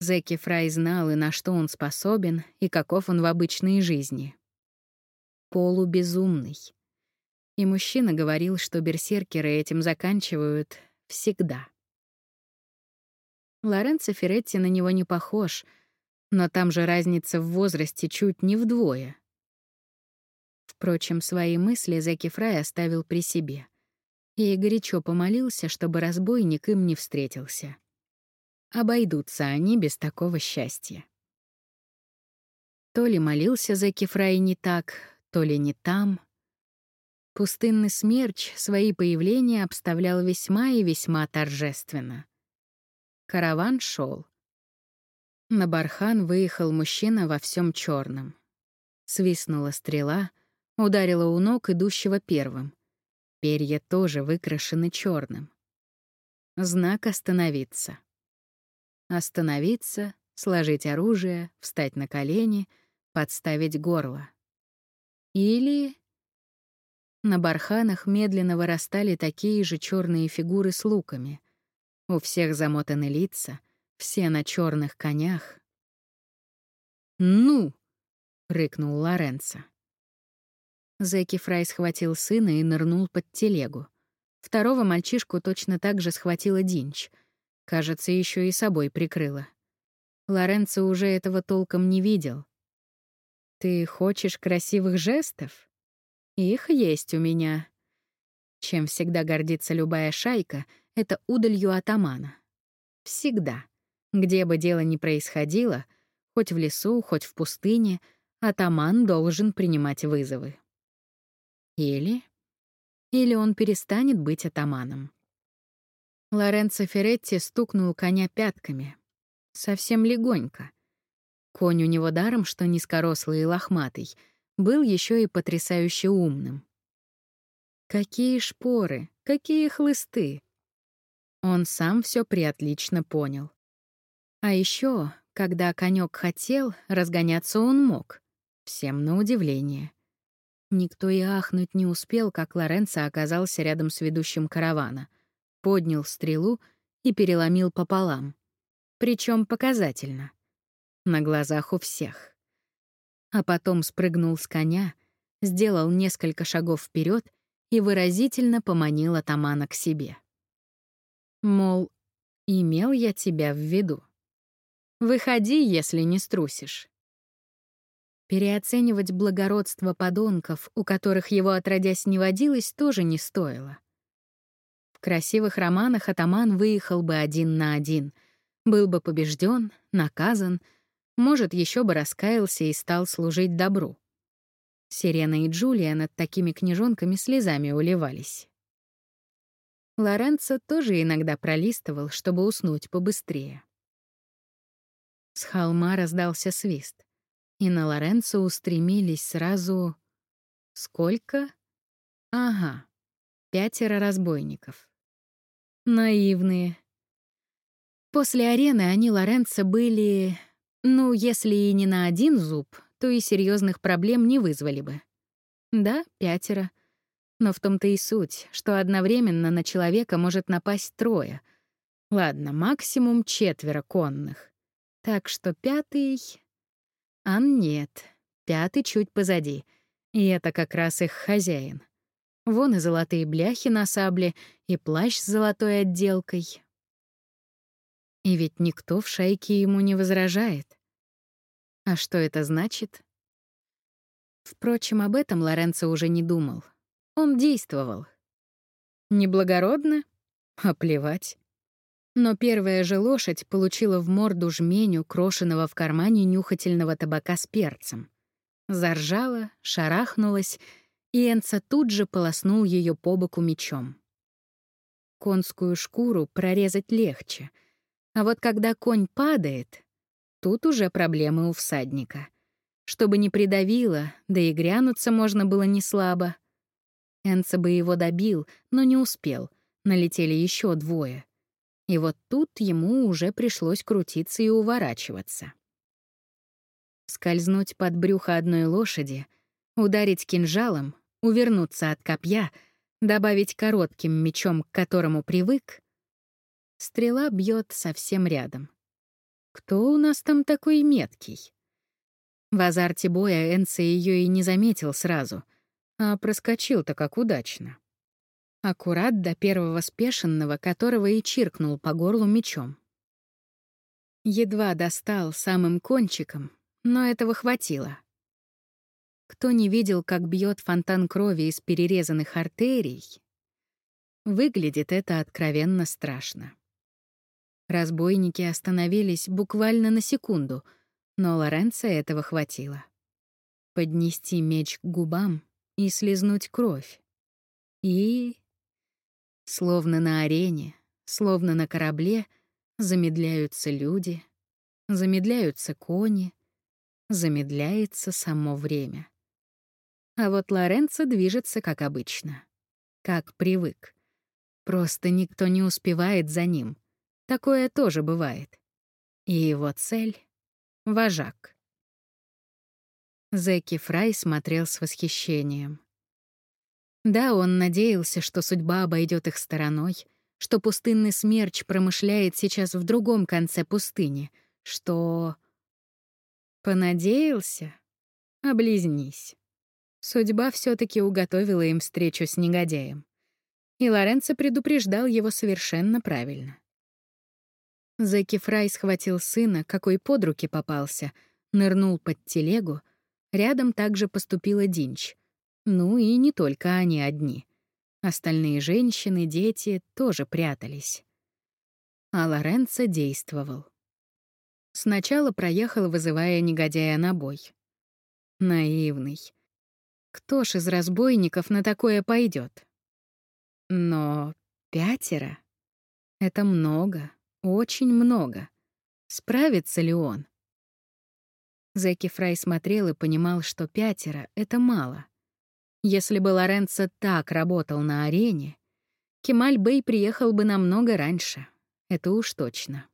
Speaker 1: Зеки Фрай знал и на что он способен, и каков он в обычной жизни. Полубезумный. И мужчина говорил, что берсеркеры этим заканчивают всегда. Лоренцо Феретти на него не похож — но там же разница в возрасте чуть не вдвое. Впрочем, свои мысли Зеки Фрай оставил при себе и горячо помолился, чтобы разбойник им не встретился. Обойдутся они без такого счастья. То ли молился Зеки Фрай не так, то ли не там. Пустынный смерч свои появления обставлял весьма и весьма торжественно. Караван шел. На бархан выехал мужчина во всем черном. Свистнула стрела, ударила у ног идущего первым. Перья тоже выкрашены черным. Знак «Остановиться». Остановиться, сложить оружие, встать на колени, подставить горло. Или... На барханах медленно вырастали такие же черные фигуры с луками. У всех замотаны лица, все на черных конях. «Ну!» — рыкнул Лоренцо. Зэки Фрай схватил сына и нырнул под телегу. Второго мальчишку точно так же схватила Динч. Кажется, еще и собой прикрыла. Лоренцо уже этого толком не видел. «Ты хочешь красивых жестов? Их есть у меня». Чем всегда гордится любая шайка, это удалью атамана. Всегда. Где бы дело ни происходило, хоть в лесу, хоть в пустыне, атаман должен принимать вызовы. Или... Или он перестанет быть атаманом. Лоренцо Феретти стукнул коня пятками. Совсем легонько. Конь у него даром, что низкорослый и лохматый, был еще и потрясающе умным. Какие шпоры, какие хлысты. Он сам все приотлично понял. А еще, когда конек хотел, разгоняться он мог. Всем на удивление. Никто и ахнуть не успел, как Лоренцо оказался рядом с ведущим каравана, поднял стрелу и переломил пополам. Причем показательно. На глазах у всех. А потом спрыгнул с коня, сделал несколько шагов вперед и выразительно поманил атамана к себе. Мол, имел я тебя в виду. Выходи, если не струсишь. Переоценивать благородство подонков, у которых его отродясь не водилось, тоже не стоило. В красивых романах атаман выехал бы один на один, был бы побежден, наказан, может, еще бы раскаялся и стал служить добру. Сирена и Джулия над такими книжонками слезами уливались. Лоренцо тоже иногда пролистывал, чтобы уснуть побыстрее. С холма раздался свист, и на Лоренцо устремились сразу... Сколько? Ага, пятеро разбойников. Наивные. После арены они Лоренцо были... Ну, если и не на один зуб, то и серьезных проблем не вызвали бы. Да, пятеро. Но в том-то и суть, что одновременно на человека может напасть трое. Ладно, максимум четверо конных. Так что пятый... А нет, пятый чуть позади. И это как раз их хозяин. Вон и золотые бляхи на сабле, и плащ с золотой отделкой. И ведь никто в шайке ему не возражает. А что это значит? Впрочем, об этом Лоренцо уже не думал. Он действовал. Неблагородно? А плевать. Но первая же лошадь получила в морду жменю, крошенного в кармане нюхательного табака с перцем. Заржала, шарахнулась, и Энца тут же полоснул ее по боку мечом. Конскую шкуру прорезать легче, а вот когда конь падает, тут уже проблемы у всадника. Чтобы не придавило, да и грянуться можно было не слабо. Энца бы его добил, но не успел, налетели еще двое. И вот тут ему уже пришлось крутиться и уворачиваться. Скользнуть под брюхо одной лошади, ударить кинжалом, увернуться от копья, добавить коротким мечом, к которому привык. Стрела бьет совсем рядом. Кто у нас там такой меткий? В азарте боя Энси ее и не заметил сразу, а проскочил-то как удачно. Аккурат до первого спешенного, которого и чиркнул по горлу мечом. Едва достал самым кончиком, но этого хватило. кто не видел, как бьет фонтан крови из перерезанных артерий, выглядит это откровенно страшно. Разбойники остановились буквально на секунду, но Лоренцо этого хватило. Поднести меч к губам и слезнуть кровь. И... Словно на арене, словно на корабле, замедляются люди, замедляются кони, замедляется само время. А вот Лоренцо движется как обычно, как привык. Просто никто не успевает за ним. Такое тоже бывает. И его цель — вожак. Зеки Фрай смотрел с восхищением. Да, он надеялся, что судьба обойдет их стороной, что пустынный смерч промышляет сейчас в другом конце пустыни, что... Понадеялся? Облизнись. Судьба все таки уготовила им встречу с негодяем. И Лоренцо предупреждал его совершенно правильно. Зеки Фрай схватил сына, какой под руки попался, нырнул под телегу. Рядом также поступила Динч. Ну и не только они одни. Остальные женщины, дети тоже прятались. А Лоренцо действовал. Сначала проехал, вызывая негодяя на бой. Наивный. Кто ж из разбойников на такое пойдет? Но пятеро — это много, очень много. Справится ли он? Зеки Фрай смотрел и понимал, что пятеро — это мало. Если бы Лоренцо так работал на арене, Кемаль Бэй приехал бы намного раньше. Это уж точно.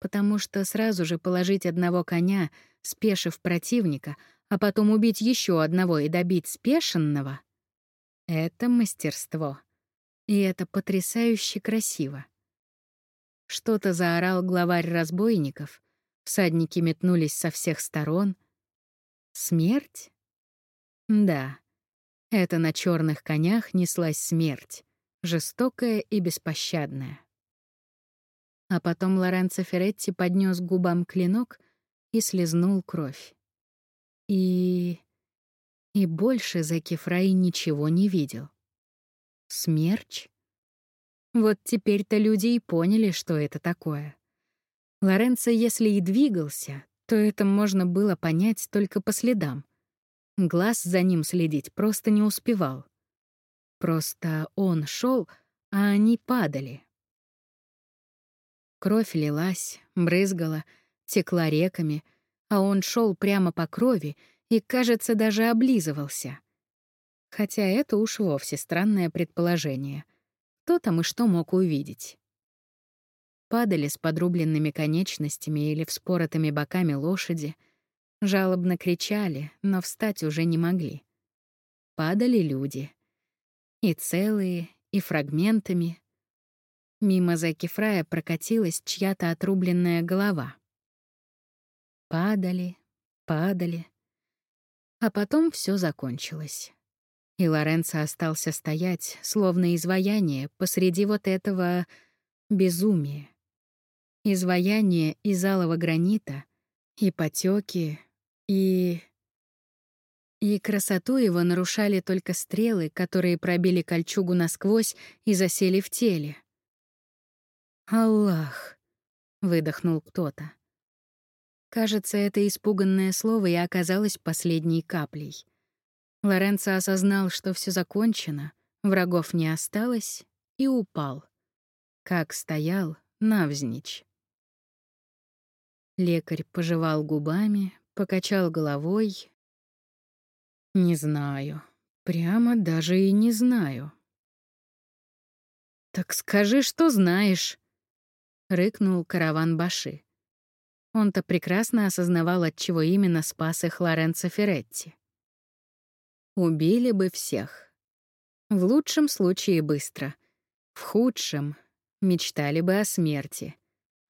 Speaker 1: Потому что сразу же положить одного коня, спешив противника, а потом убить еще одного и добить спешенного — это мастерство. И это потрясающе красиво. Что-то заорал главарь разбойников. Всадники метнулись со всех сторон. Смерть? Да. Это на черных конях неслась смерть, жестокая и беспощадная. А потом Лоренцо Ферретти поднес губам клинок и слезнул кровь. И... И больше Закифрай ничего не видел. Смерч? Вот теперь-то люди и поняли, что это такое. Лоренцо, если и двигался, то это можно было понять только по следам. Глаз за ним следить просто не успевал. Просто он шел, а они падали. Кровь лилась, брызгала, текла реками, а он шел прямо по крови и, кажется, даже облизывался. Хотя это уж вовсе странное предположение. Кто там и что мог увидеть? Падали с подрубленными конечностями или вспоротыми боками лошади, жалобно кричали, но встать уже не могли. Падали люди. И целые, и фрагментами. Мимо Заки Фрая прокатилась чья-то отрубленная голова. Падали, падали. А потом все закончилось. И Лоренцо остался стоять, словно изваяние, посреди вот этого безумия. Изваяние из алого гранита, и потеки, и... И красоту его нарушали только стрелы, которые пробили кольчугу насквозь и засели в теле. «Аллах!» — выдохнул кто-то. Кажется, это испуганное слово и оказалось последней каплей. Лоренцо осознал, что все закончено, врагов не осталось, и упал. Как стоял, навзничь. Лекарь пожевал губами, покачал головой. «Не знаю. Прямо даже и не знаю». «Так скажи, что знаешь», — рыкнул караван Баши. Он-то прекрасно осознавал, от чего именно спас их Лоренцо Феретти. Убили бы всех. В лучшем случае быстро. В худшем мечтали бы о смерти.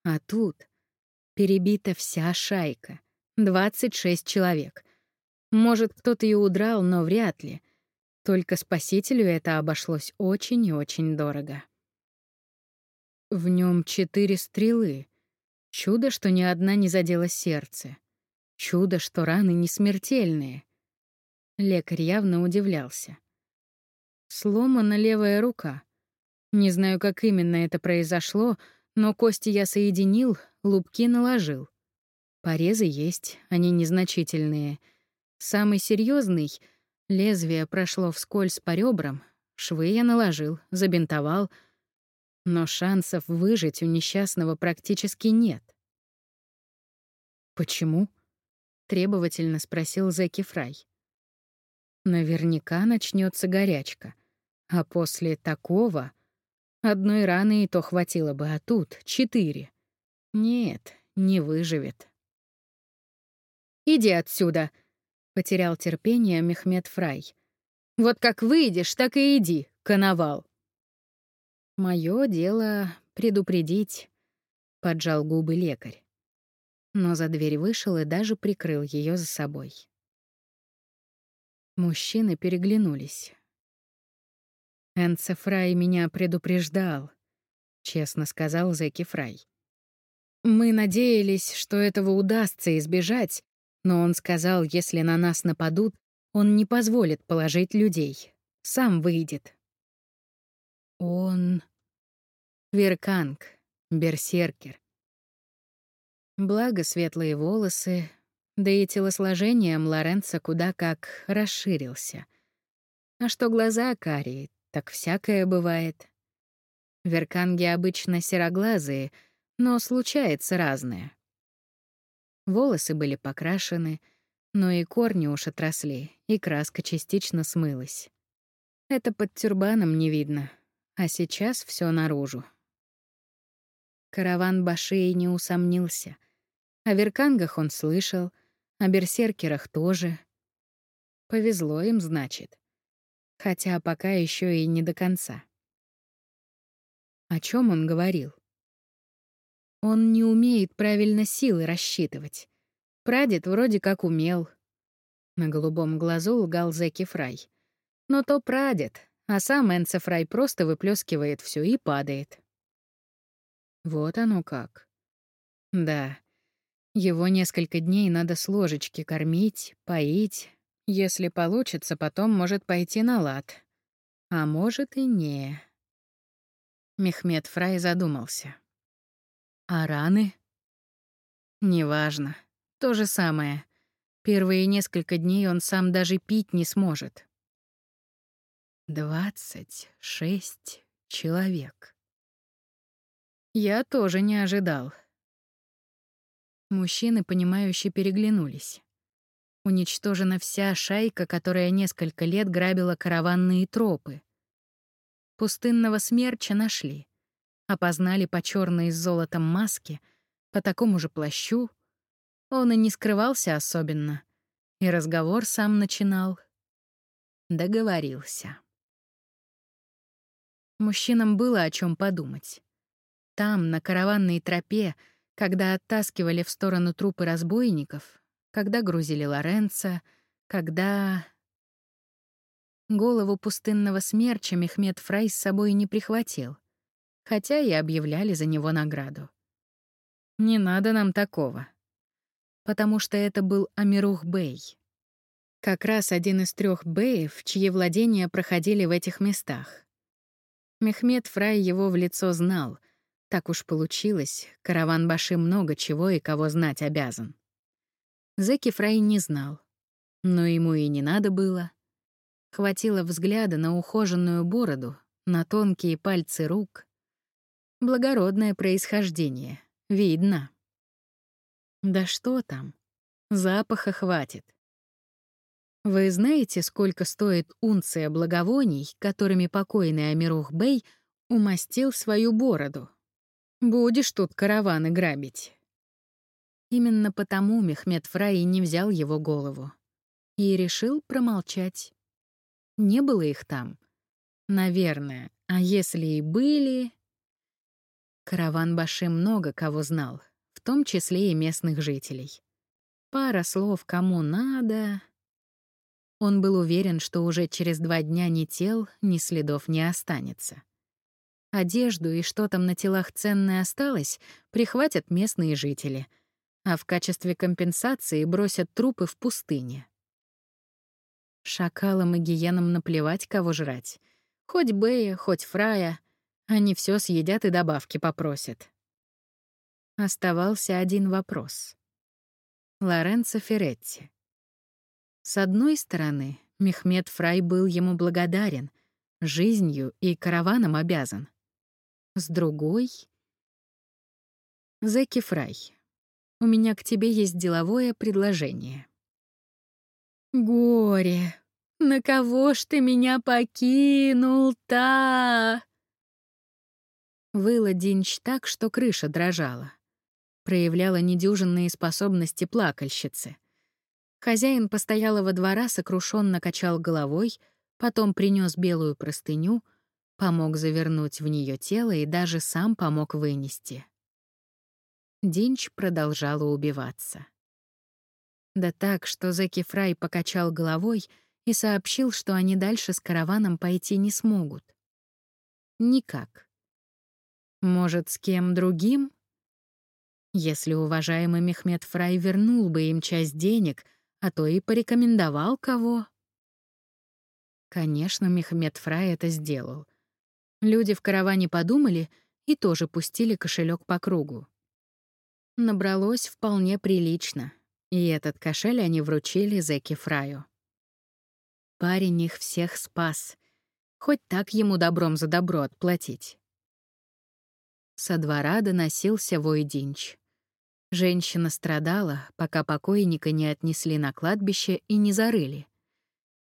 Speaker 1: А тут перебита вся шайка. 26 человек. Может, кто-то и удрал, но вряд ли. Только спасителю это обошлось очень и очень дорого. В нем четыре стрелы — Чудо, что ни одна не задела сердце. Чудо, что раны не смертельные. Лекарь явно удивлялся. Сломана левая рука. Не знаю, как именно это произошло, но кости я соединил, лупки наложил. Порезы есть, они незначительные. Самый серьезный лезвие прошло вскользь по ребрам, швы я наложил, забинтовал, но шансов выжить у несчастного практически нет. «Почему?» — требовательно спросил Зеки Фрай. «Наверняка начнется горячка, а после такого одной раны и то хватило бы, а тут четыре. Нет, не выживет».
Speaker 2: «Иди отсюда!» — потерял терпение Мехмед Фрай. «Вот как выйдешь, так и иди, коновал!»
Speaker 1: Мое дело предупредить», — поджал губы лекарь. Но за дверь вышел и даже прикрыл ее за собой. Мужчины переглянулись. «Энце меня предупреждал», — честно сказал Зеки Фрай. «Мы надеялись, что этого удастся избежать, но он сказал, если на нас нападут, он не позволит положить людей. Сам выйдет. Он... Верканг, берсеркер. Благо светлые волосы, да и телосложением Лоренца куда как расширился. А что глаза карие, так всякое бывает. Верканги обычно сероглазые, но случается разное. Волосы были покрашены, но и корни уж отросли, и краска частично смылась. Это под тюрбаном не видно, а сейчас все наружу. Караван Башей не усомнился. О веркангах он слышал, о берсеркерах тоже. Повезло им, значит. Хотя пока еще и не до конца. О чем он говорил? Он не умеет правильно силы рассчитывать. Прадед вроде как умел. На голубом глазу лгал Зеки Фрай. Но то прадед, а сам Энце Фрай просто выплескивает все и падает. Вот оно как. Да, его несколько дней надо с ложечки кормить, поить. Если получится, потом может пойти на лад. А может и не. Мехмед Фрай задумался. А раны? Неважно. То же самое. Первые несколько дней он сам даже пить не сможет. Двадцать шесть человек. Я тоже не ожидал. Мужчины, понимающе переглянулись. Уничтожена вся шайка, которая несколько лет грабила караванные тропы. Пустынного смерча нашли. Опознали по черной с золотом маске, по такому же плащу. Он и не скрывался особенно. И разговор сам начинал. Договорился. Мужчинам было о чем подумать. Там, на караванной тропе, когда оттаскивали в сторону трупы разбойников, когда грузили Лоренца, когда... Голову пустынного смерча Мехмед Фрай с собой не прихватил хотя и объявляли за него награду. Не надо нам такого. Потому что это был Амирух Бей. Как раз один из трех беев, чьи владения проходили в этих местах. Мехмед Фрай его в лицо знал. Так уж получилось, караван Баши много чего и кого знать обязан. Зеки Фрай не знал. Но ему и не надо было. Хватило взгляда на ухоженную бороду, на тонкие пальцы рук, Благородное происхождение. Видно. Да что там? Запаха хватит. Вы знаете, сколько стоит унция благовоний, которыми покойный Амирух Бей умастил свою бороду? Будешь тут караваны грабить. Именно потому Мехмед Фрай не взял его голову. И решил промолчать. Не было их там. Наверное. А если и были... Караван Баши много кого знал, в том числе и местных жителей. Пара слов кому надо... Он был уверен, что уже через два дня ни тел, ни следов не останется. Одежду и что там на телах ценное осталось, прихватят местные жители, а в качестве компенсации бросят трупы в пустыне. Шакалам и гиенам наплевать, кого жрать. Хоть Бэя, хоть Фрая, они все съедят и добавки попросят. Оставался один вопрос. Лоренцо Феретти. С одной стороны, Мехмед Фрай был ему благодарен, жизнью и караваном обязан. С другой... Зеки Фрай, у меня к тебе есть деловое предложение. Горе, на кого ж ты меня покинул-то? Выла Динч так, что крыша дрожала проявляла недюжинные способности плакальщицы. Хозяин постоялого двора сокрушенно качал головой, потом принес белую простыню, помог завернуть в нее тело и даже сам помог вынести. Динч продолжала убиваться. Да так, что Зеки Фрай покачал головой и сообщил, что они дальше с караваном пойти не смогут. Никак. Может, с кем другим? Если уважаемый Мехмед Фрай вернул бы им часть денег, а то и порекомендовал кого. Конечно, Мехмед Фрай это сделал. Люди в караване подумали и тоже пустили кошелек по кругу. Набралось вполне прилично, и этот кошель они вручили Зеки Фраю. Парень их всех спас. Хоть так ему добром за добро отплатить. Со двора доносился вой. Женщина страдала, пока покойника не отнесли на кладбище и не зарыли.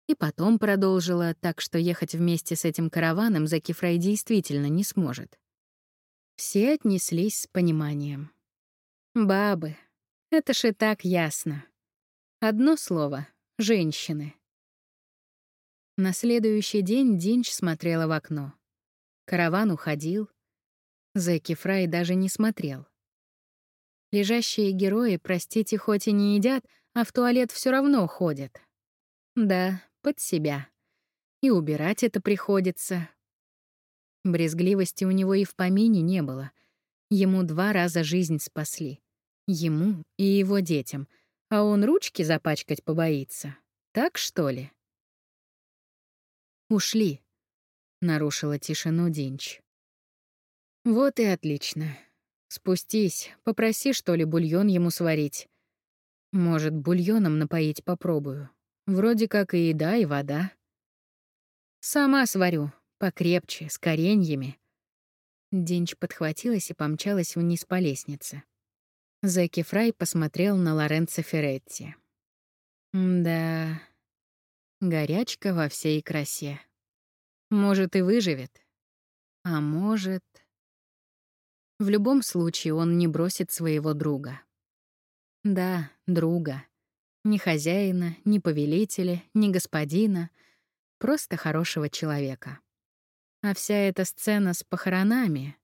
Speaker 1: И потом продолжила, так что ехать вместе с этим караваном Заки Фрай действительно не сможет. Все отнеслись с пониманием. Бабы. Это ж и так ясно. Одно слово — женщины. На следующий день Динч смотрела в окно. Караван уходил. Зэки Фрай даже не смотрел. Лежащие герои, простите, хоть и не едят, а в туалет все равно ходят. Да, под себя. И убирать это приходится. Брезгливости у него и в помине не было. Ему два раза жизнь спасли. Ему и его детям. А он ручки запачкать побоится. Так, что ли? «Ушли», — нарушила тишину Динч. «Вот и отлично. Спустись, попроси, что ли, бульон ему сварить. Может, бульоном напоить попробую. Вроде как и еда, и вода. Сама сварю, покрепче, с кореньями. Денч подхватилась и помчалась вниз по лестнице. Зэки Фрай посмотрел на Лоренцо Ферретти. Да, горячка во всей красе. Может, и выживет. А может... В любом случае он не бросит своего друга. Да, друга. Ни хозяина, ни повелителя, ни господина. Просто хорошего человека. А вся эта сцена с похоронами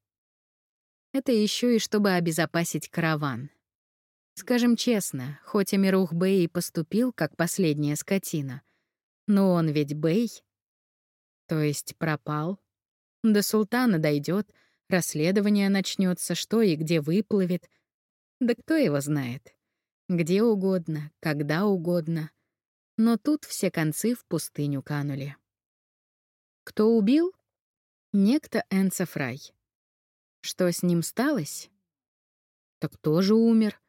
Speaker 1: — это еще и чтобы обезопасить караван. Скажем честно, хоть Амирух Бэй и поступил как последняя скотина, но он ведь Бэй. То есть пропал. До султана дойдет, Расследование начнется, что и где выплывет. Да кто его знает? Где угодно, когда угодно. Но тут все концы в пустыню канули. Кто убил? Некто Энца Фрай. Что с ним сталось? Так тоже умер.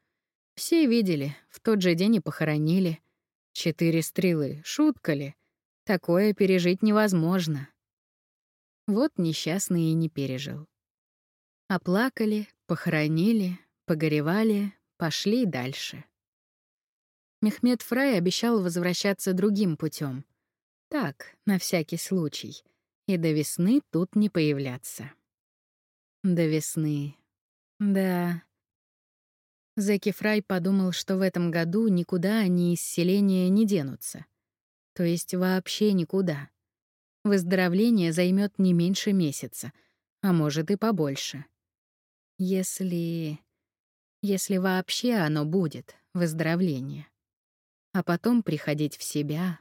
Speaker 1: Все видели, в тот же день и похоронили. Четыре стрелы, шутка ли? Такое пережить невозможно. Вот несчастный и не пережил. Оплакали, похоронили, погоревали, пошли дальше. Мехмед Фрай обещал возвращаться другим путем. Так, на всякий случай. И до весны тут не появляться. До весны. Да. Зеки Фрай подумал, что в этом году никуда они из селения не денутся. То есть вообще никуда. Выздоровление займет не меньше месяца, а может и побольше. Если... Если вообще оно будет, выздоровление. А потом приходить в себя.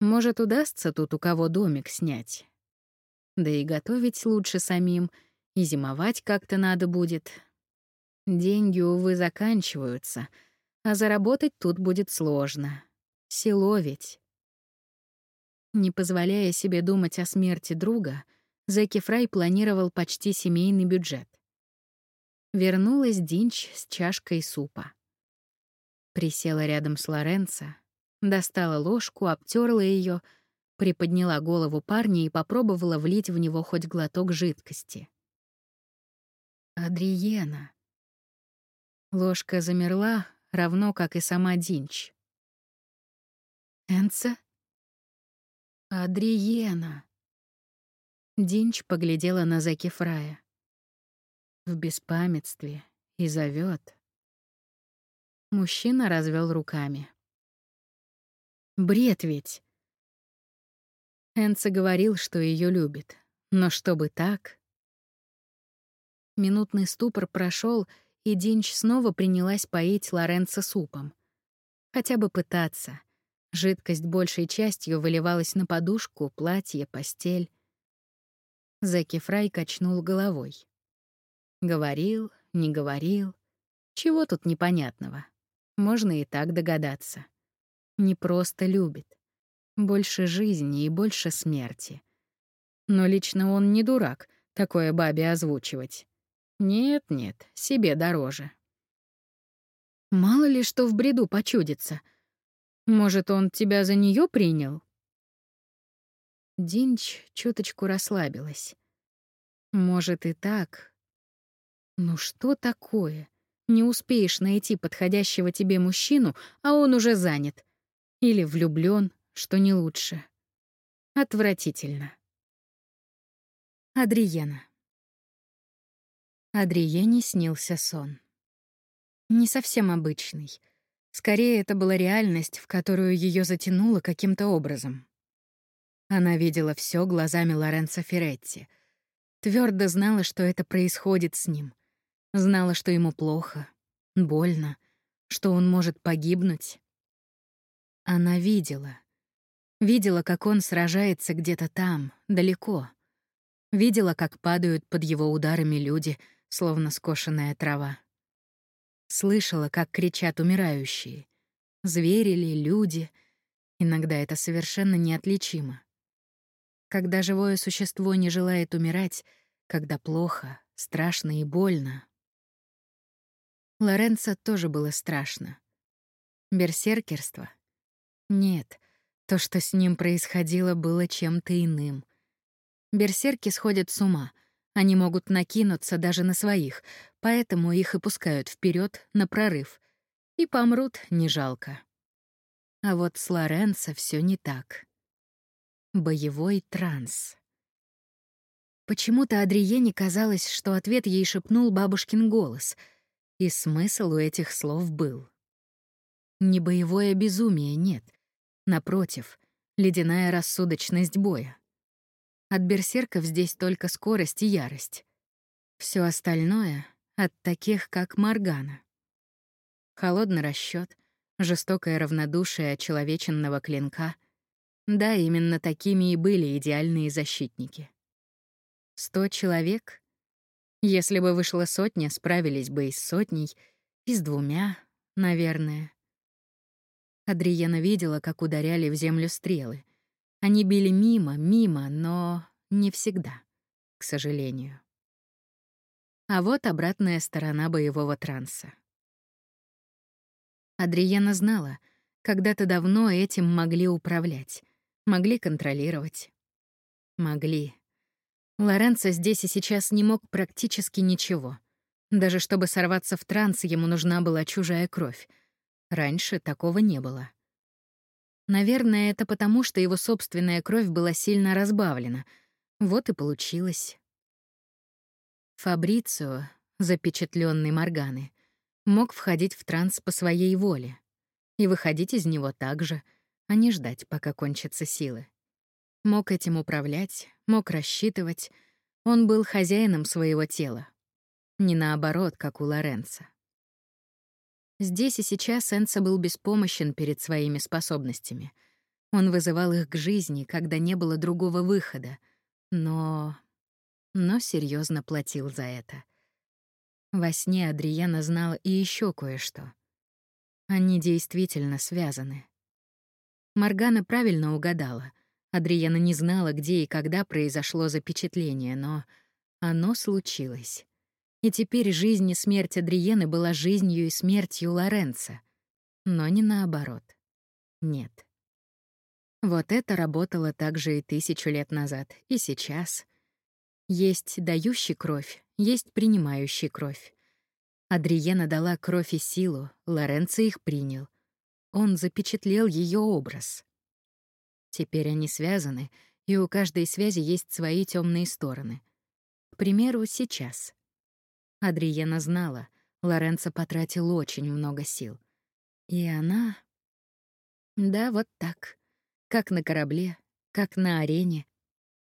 Speaker 1: Может, удастся тут у кого домик снять. Да и готовить лучше самим, и зимовать как-то надо будет. Деньги, увы, заканчиваются, а заработать тут будет сложно. Село ведь. Не позволяя себе думать о смерти друга, Зеки Фрай планировал почти семейный бюджет. Вернулась Динч с чашкой супа. Присела рядом с Лоренцо, достала ложку, обтерла ее, приподняла голову парня и попробовала влить в него хоть глоток жидкости. «Адриена». Ложка замерла, равно как и сама Динч. «Энца?» «Адриена». Динч поглядела на Заки Фрая. В беспамятстве и зовет. Мужчина развел руками. Бред ведь. Энце говорил, что ее любит. Но чтобы так... Минутный ступор прошел, и Динч снова принялась поить Лоренцо супом. Хотя бы пытаться. Жидкость большей частью выливалась на подушку, платье, постель. Зеки Фрай качнул головой. Говорил, не говорил. Чего тут непонятного? Можно и так догадаться. Не просто любит. Больше жизни и больше смерти. Но лично он не дурак такое бабе озвучивать. Нет-нет, себе дороже. Мало ли что в бреду почудится. Может, он тебя за нее принял? Динч чуточку расслабилась. Может и так. Ну что такое? Не успеешь найти подходящего тебе мужчину, а он уже занят. Или влюблён, что не лучше. Отвратительно. Адриена. Адриене снился сон. Не совсем обычный. Скорее, это была реальность, в которую ее затянуло каким-то образом. Она видела все глазами Лоренцо Феретти. Твердо знала, что это происходит с ним. Знала, что ему плохо, больно, что он может погибнуть. Она видела. Видела, как он сражается где-то там, далеко. Видела, как падают под его ударами люди — словно скошенная трава. Слышала, как кричат умирающие. Звери ли, люди. Иногда это совершенно неотличимо. Когда живое существо не желает умирать, когда плохо, страшно и больно. Лоренцо тоже было страшно. Берсеркерство? Нет, то, что с ним происходило, было чем-то иным. Берсерки сходят с ума — они могут накинуться даже на своих, поэтому их и пускают вперед на прорыв. И помрут не жалко. А вот с Лоренцо все не так. Боевой транс. Почему-то Адриене казалось, что ответ ей шепнул бабушкин голос, и смысл у этих слов был. Не боевое безумие, нет. Напротив, ледяная рассудочность боя. От берсерков здесь только скорость и ярость. Все остальное — от таких, как Маргана. Холодный расчет, жестокое равнодушие человеченного клинка. Да, именно такими и были идеальные защитники. Сто человек? Если бы вышло сотня, справились бы и с сотней, и с двумя, наверное. Адриена видела, как ударяли в землю стрелы, они били мимо, мимо, но не всегда, к сожалению. А вот обратная сторона боевого транса. Адриена знала, когда-то давно этим могли управлять, могли контролировать. Могли. Лоренцо здесь и сейчас не мог практически ничего. Даже чтобы сорваться в транс, ему нужна была чужая кровь. Раньше такого не было. Наверное, это потому, что его собственная кровь была сильно разбавлена. Вот и получилось. Фабрицио, запечатленный Морганы, мог входить в транс по своей воле и выходить из него так же, а не ждать, пока кончатся силы. Мог этим управлять, мог рассчитывать. Он был хозяином своего тела. Не наоборот, как у Лоренца. Здесь и сейчас Энса был беспомощен перед своими способностями. Он вызывал их к жизни, когда не было другого выхода, но... но серьезно платил за это. Во сне Адриена знала и еще кое-что. Они действительно связаны. Маргана правильно угадала. Адриена не знала, где и когда произошло запечатление, но оно случилось. И теперь жизнь и смерть Адриены была жизнью и смертью Лоренца. Но не наоборот. Нет. Вот это работало также и тысячу лет назад, и сейчас. Есть дающий кровь, есть принимающий кровь. Адриена дала кровь и силу, Лоренцо их принял. Он запечатлел ее образ. Теперь они связаны, и у каждой связи есть свои темные стороны. К примеру, сейчас. Адриена знала, Лоренцо потратил очень много сил. И она... Да, вот так как на корабле, как на арене.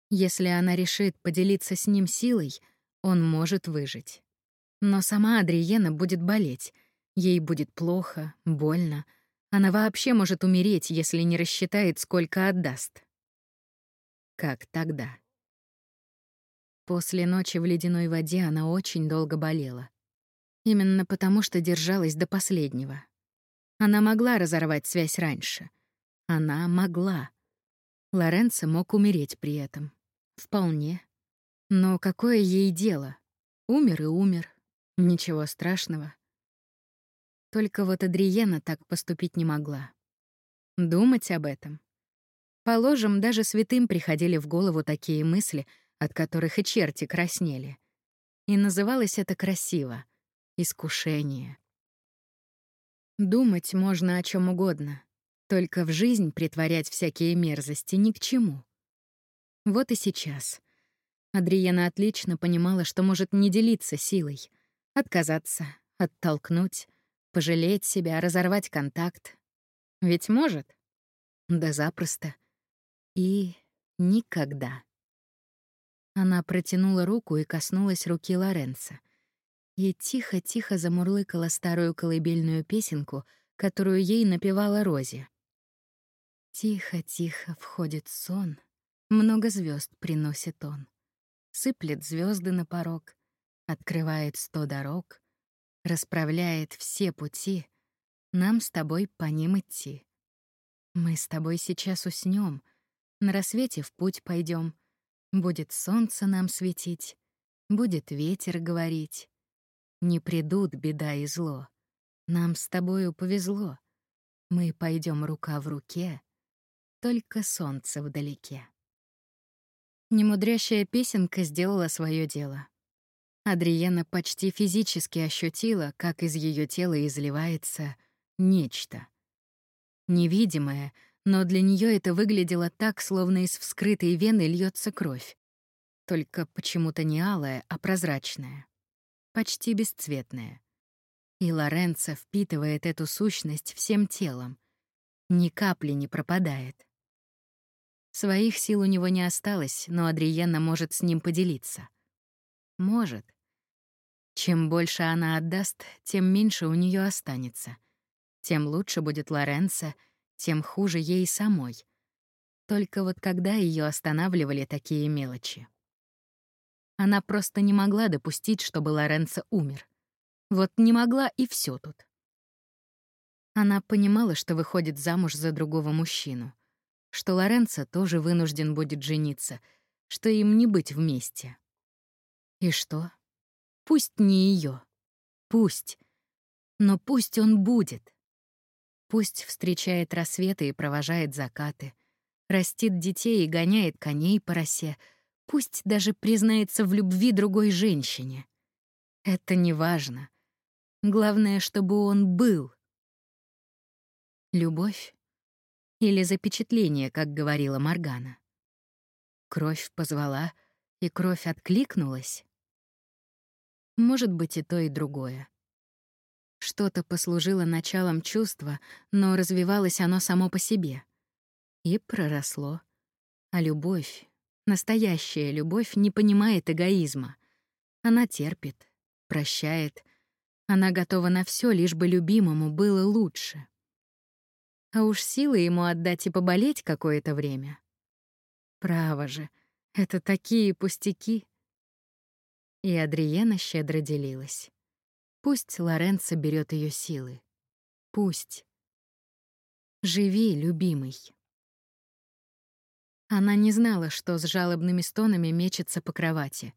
Speaker 1: Если она решит поделиться с ним силой, он может выжить. Но сама Адриена будет болеть. Ей будет плохо, больно. Она вообще может умереть, если не рассчитает, сколько отдаст. Как тогда? После ночи в ледяной воде она очень долго болела. Именно потому, что держалась до последнего. Она могла разорвать связь раньше. Она могла. Лоренцо мог умереть при этом. Вполне. Но какое ей дело? Умер и умер. Ничего страшного. Только вот Адриена так поступить не могла. Думать об этом. Положим, даже святым приходили в голову такие мысли, от которых и черти краснели. И называлось это красиво — искушение. Думать можно о чем угодно, только в жизнь притворять всякие мерзости ни к чему. Вот и сейчас. Адриена отлично понимала, что может не делиться силой, отказаться, оттолкнуть, пожалеть себя, разорвать контакт. Ведь может? Да запросто. И никогда. Она протянула руку и коснулась руки Лоренца. И тихо-тихо замурлыкала старую колыбельную песенку, которую ей напевала Рози. Тихо-тихо входит сон, много звезд приносит он. Сыплет звезды на порог, открывает сто дорог, расправляет все пути, нам с тобой по ним идти. Мы с тобой сейчас уснем, на рассвете в путь пойдем. Будет солнце нам светить, будет ветер говорить. Не придут беда и зло. Нам с тобою повезло. Мы пойдем рука в руке, только солнце вдалеке. Немудрящая песенка сделала свое дело. Адриена почти физически ощутила, как из ее тела изливается нечто. Невидимое, но для нее это выглядело так, словно из вскрытой вены льется кровь. Только почему-то не алая, а прозрачная. Почти бесцветная. И Лоренцо впитывает эту сущность всем телом. Ни капли не пропадает. Своих сил у него не осталось, но Адриена может с ним поделиться. Может. Чем больше она отдаст, тем меньше у нее останется. Тем лучше будет Лоренцо, тем хуже ей самой. Только вот когда ее останавливали такие мелочи? Она просто не могла допустить, чтобы Лоренцо умер. Вот не могла, и все тут. Она понимала, что выходит замуж за другого мужчину — что Лоренцо тоже вынужден будет жениться, что им не быть вместе. И что? Пусть не ее, Пусть. Но пусть он будет. Пусть встречает рассветы и провожает закаты, растит детей и гоняет коней по росе, пусть даже признается в любви другой женщине. Это не важно. Главное, чтобы он был. Любовь или запечатление, как говорила Маргана. Кровь позвала, и кровь откликнулась. Может быть, и то, и другое. Что-то послужило началом чувства, но развивалось оно само по себе. И проросло. А любовь, настоящая любовь, не понимает эгоизма. Она терпит, прощает. Она готова на все, лишь бы любимому было лучше. А уж силы ему отдать и поболеть какое-то время. Право же, это такие пустяки. И Адриена щедро делилась. Пусть Лоренцо берет ее силы. Пусть. Живи, любимый. Она не знала, что с жалобными стонами мечется по кровати,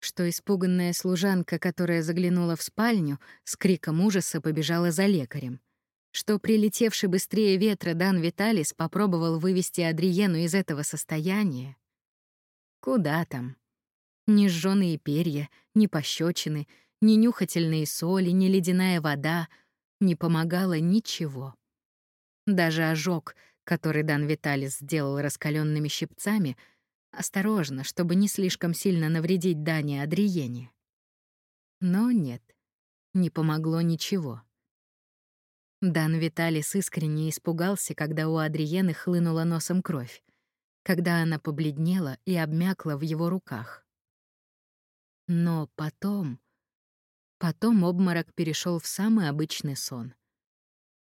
Speaker 1: что испуганная служанка, которая заглянула в спальню, с криком ужаса побежала за лекарем, что прилетевший быстрее ветра Дан Виталис попробовал вывести Адриену из этого состояния. Куда там? Ни сжёные перья, ни пощечины, ни нюхательные соли, ни ледяная вода не помогало ничего. Даже ожог, который Дан Виталис сделал раскаленными щипцами, осторожно, чтобы не слишком сильно навредить Дане Адриене. Но нет, не помогло ничего. Дан Виталис искренне испугался, когда у Адриены хлынула носом кровь, когда она побледнела и обмякла в его руках. Но потом... Потом обморок перешел в самый обычный сон.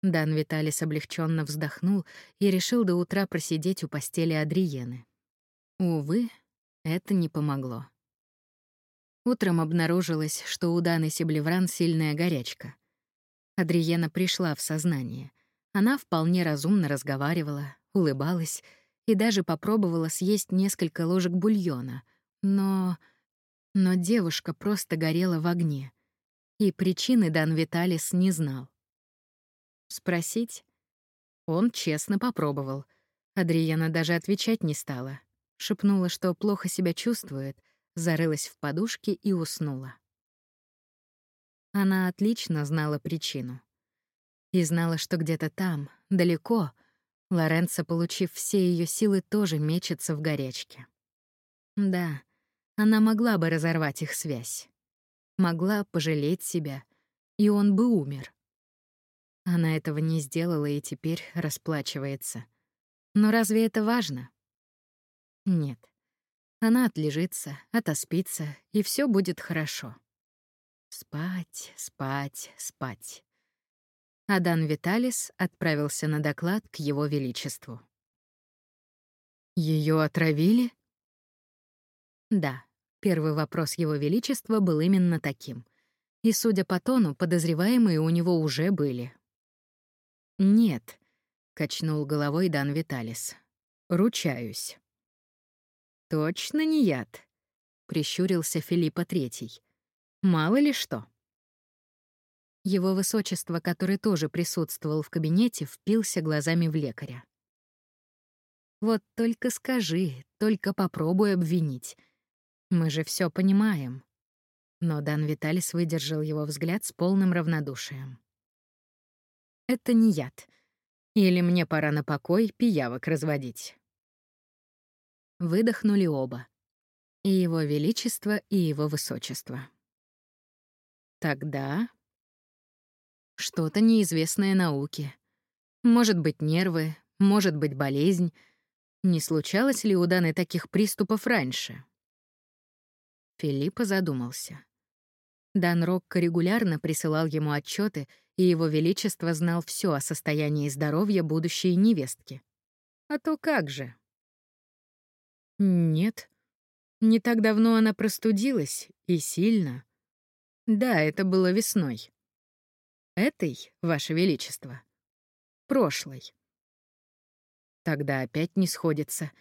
Speaker 1: Дан Виталис облегченно вздохнул и решил до утра просидеть у постели Адриены. Увы, это не помогло. Утром обнаружилось, что у Даны Сиблевран сильная горячка. Адриена пришла в сознание. Она вполне разумно разговаривала, улыбалась и даже попробовала съесть несколько ложек бульона. Но... Но девушка просто горела в огне. И причины Дан Виталис не знал. Спросить? Он честно попробовал. Адриена даже отвечать не стала. Шепнула, что плохо себя чувствует, зарылась в подушки и уснула. Она отлично знала причину. И знала, что где-то там, далеко, Лоренцо, получив все ее силы, тоже мечется в горячке. Да, она могла бы разорвать их связь. Могла пожалеть себя, и он бы умер. Она этого не сделала и теперь расплачивается. Но разве это важно? Нет. Она отлежится, отоспится, и все будет хорошо. Спать, спать, спать. Адан Виталис отправился на доклад к его величеству. Ее отравили? Да, первый вопрос его величества был именно таким. И, судя по тону, подозреваемые у него уже были. «Нет», — качнул головой Дан Виталис. «Ручаюсь». «Точно не яд», — прищурился Филиппа Третий. Мало ли что. Его высочество, который тоже присутствовал в кабинете, впился глазами в лекаря. Вот только скажи, только попробуй обвинить. Мы же все понимаем. Но Дан Виталис выдержал его взгляд с полным равнодушием. Это не яд. Или мне пора на покой пиявок разводить. Выдохнули оба. И его величество, и его высочество. Тогда что-то неизвестное науке. Может быть, нервы, может быть, болезнь. Не случалось ли у Даны таких приступов раньше? Филиппа задумался. Дан Рокко регулярно присылал ему отчеты, и его величество знал все о состоянии здоровья будущей невестки. А то как же? Нет. Не так давно она простудилась, и сильно. Да, это было весной. Этой, Ваше Величество. Прошлой. Тогда опять не сходится.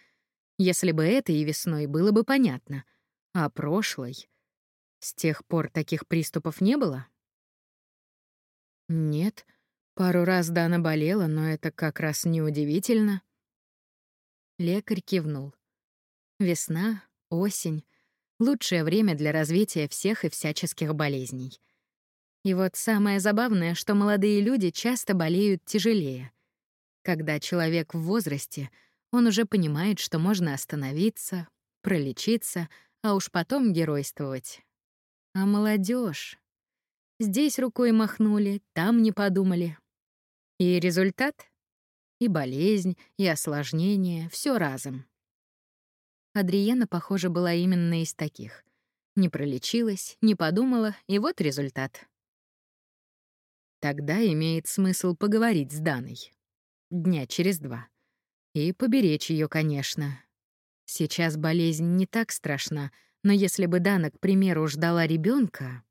Speaker 1: Если бы это и весной, было бы понятно. А прошлой... С тех пор таких приступов не было? Нет. Пару раз Дана болела, но это как раз неудивительно. Лекарь кивнул. Весна, осень — Лучшее время для развития всех и всяческих болезней. И вот самое забавное, что молодые люди часто болеют тяжелее. Когда человек в возрасте, он уже понимает, что можно остановиться, пролечиться, а уж потом геройствовать. А молодежь? Здесь рукой махнули, там не подумали. И результат? И болезнь, и осложнение — все разом. Адриена, похоже, была именно из таких. Не пролечилась, не подумала, и вот результат. Тогда имеет смысл поговорить с Даной. Дня через два. И поберечь ее, конечно. Сейчас болезнь не так страшна, но если бы Дана, к примеру, ждала ребенка,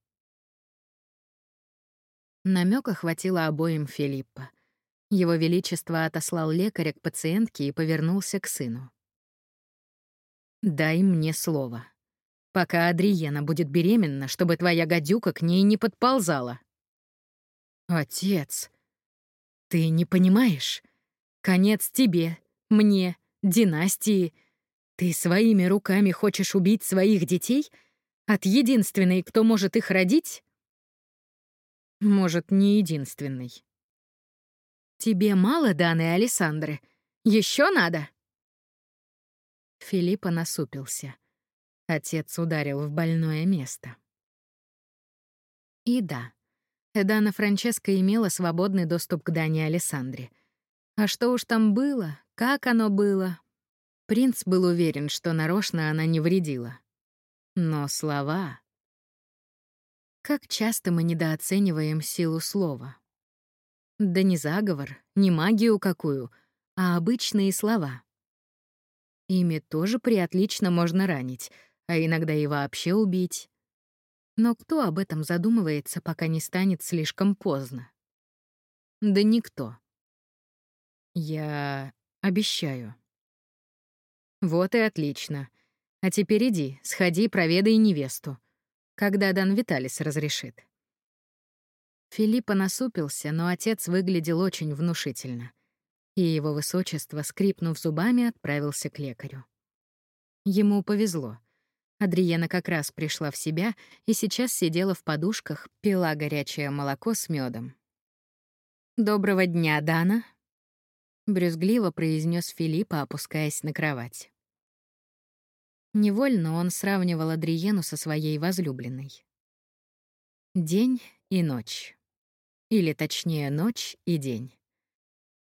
Speaker 1: Намека хватило обоим Филиппа. Его Величество отослал лекаря к пациентке и повернулся к сыну. Дай мне слово. Пока Адриена будет беременна, чтобы твоя гадюка к ней не подползала. Отец, ты не понимаешь? Конец тебе, мне, династии. Ты своими руками хочешь убить своих детей? От единственной, кто может их родить? Может, не единственный. Тебе мало, Даны Александры? Еще надо? Филиппа насупился. Отец ударил в больное место. И да, Эдана Франческа имела свободный доступ к Дане Александре. А что уж там было, как оно было? Принц был уверен, что нарочно она не вредила. Но слова... Как часто мы недооцениваем силу слова? Да не заговор, не магию какую, а обычные слова. Ими тоже приотлично можно ранить, а иногда и вообще убить. Но кто об этом задумывается, пока не станет слишком поздно? Да никто. Я обещаю. Вот и отлично. А теперь иди, сходи, проведай невесту. Когда Дан Виталис разрешит. Филиппа насупился, но отец выглядел очень внушительно и его высочество, скрипнув зубами, отправился к лекарю. Ему повезло. Адриена как раз пришла в себя и сейчас сидела в подушках, пила горячее молоко с медом. «Доброго дня, Дана», — брюзгливо произнес Филиппа, опускаясь на кровать. Невольно он сравнивал Адриену со своей возлюбленной. День и ночь. Или точнее, ночь и день.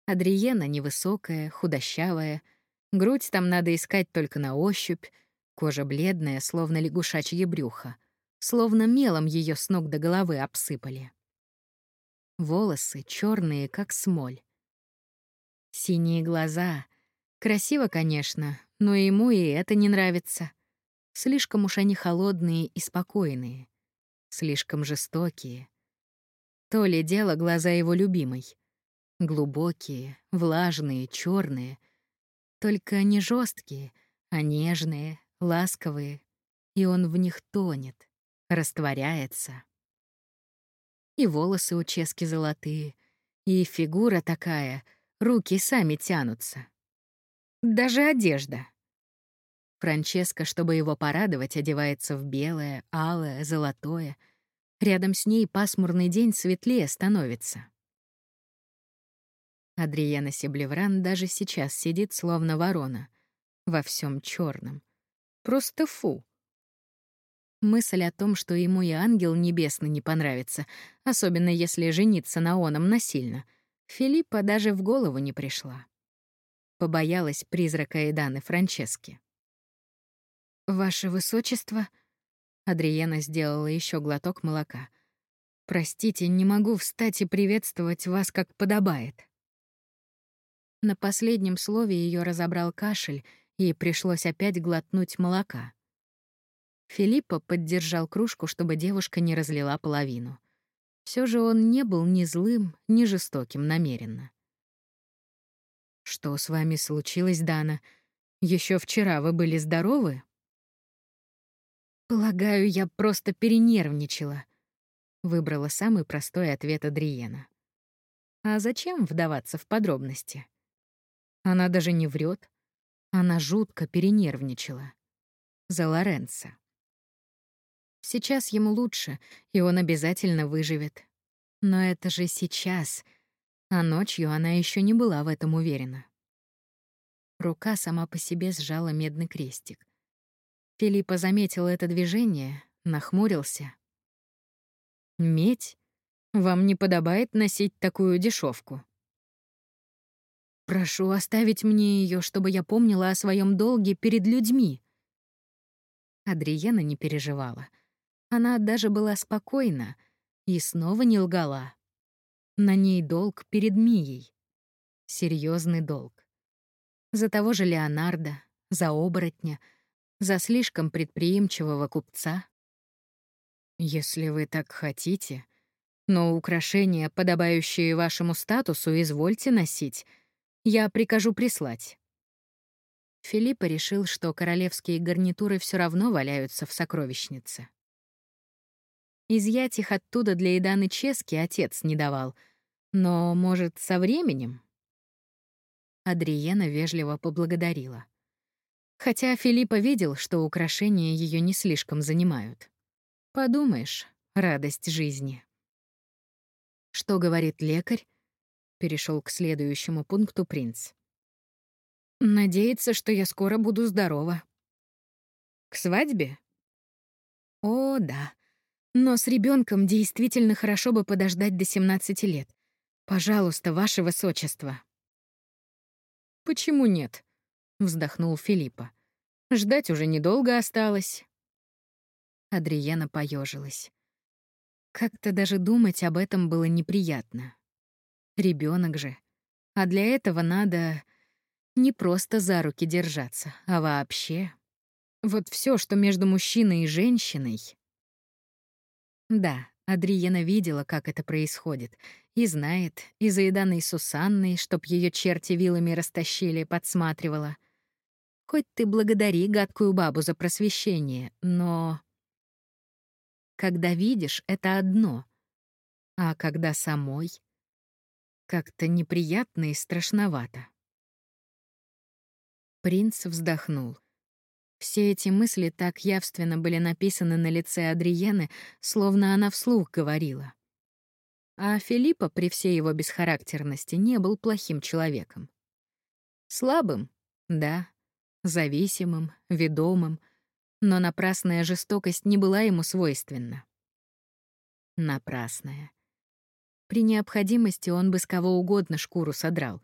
Speaker 1: Адриена невысокая, худощавая, грудь там надо искать только на ощупь, кожа бледная, словно лягушачье брюхо, словно мелом ее с ног до головы обсыпали. Волосы черные, как смоль. Синие глаза. Красиво, конечно, но ему и это не нравится. Слишком уж они холодные и спокойные. Слишком жестокие. То ли дело глаза его любимой — Глубокие, влажные, черные. Только не жесткие, а нежные, ласковые. И он в них тонет, растворяется. И волосы у Чески золотые, и фигура такая, руки сами тянутся. Даже одежда. Франческа, чтобы его порадовать, одевается в белое, алое, золотое. Рядом с ней пасмурный день светлее становится. Адриена Себлевран даже сейчас сидит словно ворона. Во всем черном. Просто фу. Мысль о том, что ему и ангел небесный не понравится, особенно если жениться на оном насильно, Филиппа даже в голову не пришла. Побоялась призрака Эданы Франчески. «Ваше высочество...» Адриена сделала еще глоток молока. «Простите, не могу встать и приветствовать вас, как подобает». На последнем слове ее разобрал кашель, и пришлось опять глотнуть молока. Филиппа поддержал кружку, чтобы девушка не разлила половину. Все же он не был ни злым, ни жестоким намеренно. «Что с вами случилось, Дана? Еще вчера вы были здоровы?» «Полагаю, я просто перенервничала», — выбрала самый простой ответ Адриена. «А зачем вдаваться в подробности?» Она даже не врет. Она жутко перенервничала. За Лоренца. Сейчас ему лучше, и он обязательно выживет. Но это же сейчас, а ночью она еще не была в этом уверена. Рука сама по себе сжала медный крестик. Филиппа заметил это движение, нахмурился. «Медь? Вам не подобает носить такую дешевку. Прошу оставить мне ее, чтобы я помнила о своем долге перед людьми. Адриена не переживала. Она даже была спокойна и снова не лгала. На ней долг перед Мией. Серьезный долг. За того же Леонардо, за оборотня, за слишком предприимчивого купца. Если вы так хотите, но украшения, подобающие вашему статусу, извольте носить — я прикажу прислать. Филиппа решил, что королевские гарнитуры все равно валяются в сокровищнице. Изъять их оттуда для Иданы Чески отец не давал, но, может, со временем? Адриена вежливо поблагодарила. Хотя Филиппа видел, что украшения ее не слишком занимают. Подумаешь, радость жизни. Что говорит лекарь? Перешел к следующему пункту принц. Надеется, что я скоро буду здорова. К свадьбе? О, да. Но с ребенком действительно хорошо бы подождать до 17 лет. Пожалуйста, ваше высочество. Почему нет? вздохнул Филиппа. Ждать уже недолго осталось. Адриена поежилась. Как-то даже думать об этом было неприятно. Ребенок же. А для этого надо не просто за руки держаться, а вообще. Вот все, что между мужчиной и женщиной. Да, Адриена видела, как это происходит, и знает, и заеданной Сусанной, чтоб ее черти вилами растащили, подсматривала. Хоть ты благодари гадкую бабу за просвещение, но... Когда видишь, это одно. А когда самой... Как-то неприятно и страшновато. Принц вздохнул. Все эти мысли так явственно были написаны на лице Адриены, словно она вслух говорила. А Филиппа при всей его бесхарактерности не был плохим человеком. Слабым? Да. Зависимым, ведомым. Но напрасная жестокость не была ему свойственна. Напрасная. При необходимости он бы с кого угодно шкуру содрал.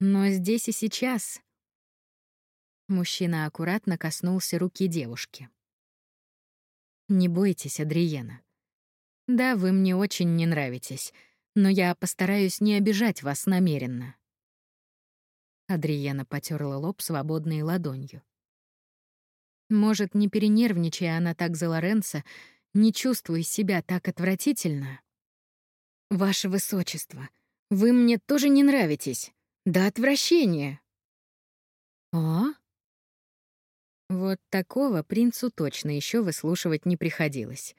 Speaker 1: Но здесь и сейчас Мужчина аккуратно коснулся руки девушки. «Не бойтесь, Адриена. Да, вы мне очень не нравитесь, но я постараюсь не обижать вас намеренно». Адриена потерла лоб свободной ладонью. Может, не перенервничая она так за Лоренца, не чувствуя себя так отвратительно? «Ваше Высочество, вы мне тоже не нравитесь. До отвращения». «А?» Вот такого принцу точно еще выслушивать не приходилось.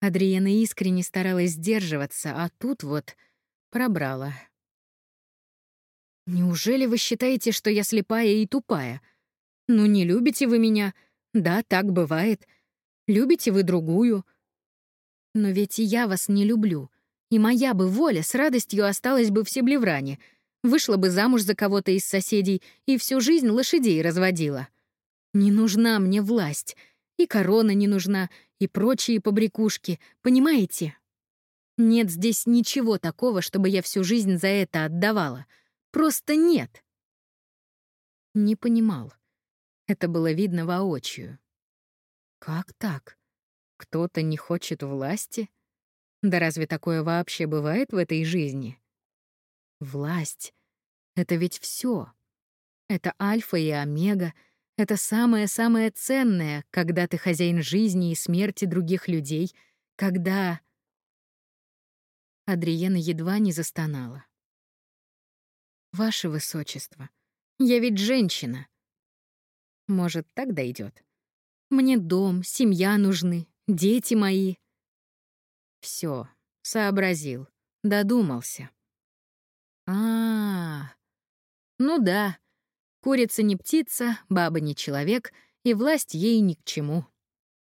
Speaker 1: Адриена искренне старалась сдерживаться, а тут вот пробрала. «Неужели вы считаете, что я слепая и тупая? Ну, не любите вы меня? Да, так бывает. Любите вы другую? Но ведь и я вас не люблю, и моя бы воля с радостью осталась бы в Себлевране, вышла бы замуж за кого-то из соседей и всю жизнь лошадей разводила». Не нужна мне власть, и корона не нужна, и прочие побрякушки, понимаете? Нет здесь ничего такого, чтобы я всю жизнь за это отдавала. Просто нет. Не понимал. Это было видно воочию. Как так? Кто-то не хочет власти? Да разве такое вообще бывает в этой жизни? Власть — это ведь все. Это альфа и омега — это самое-самое ценное, когда ты хозяин жизни и смерти других людей, когда... Адриена едва не застонала. «Ваше высочество, я ведь женщина». «Может, так дойдет. Мне дом, семья нужны, дети мои». Все, сообразил, додумался. А, -а, а Ну да, Курица не птица, баба не человек, и власть ей ни к чему.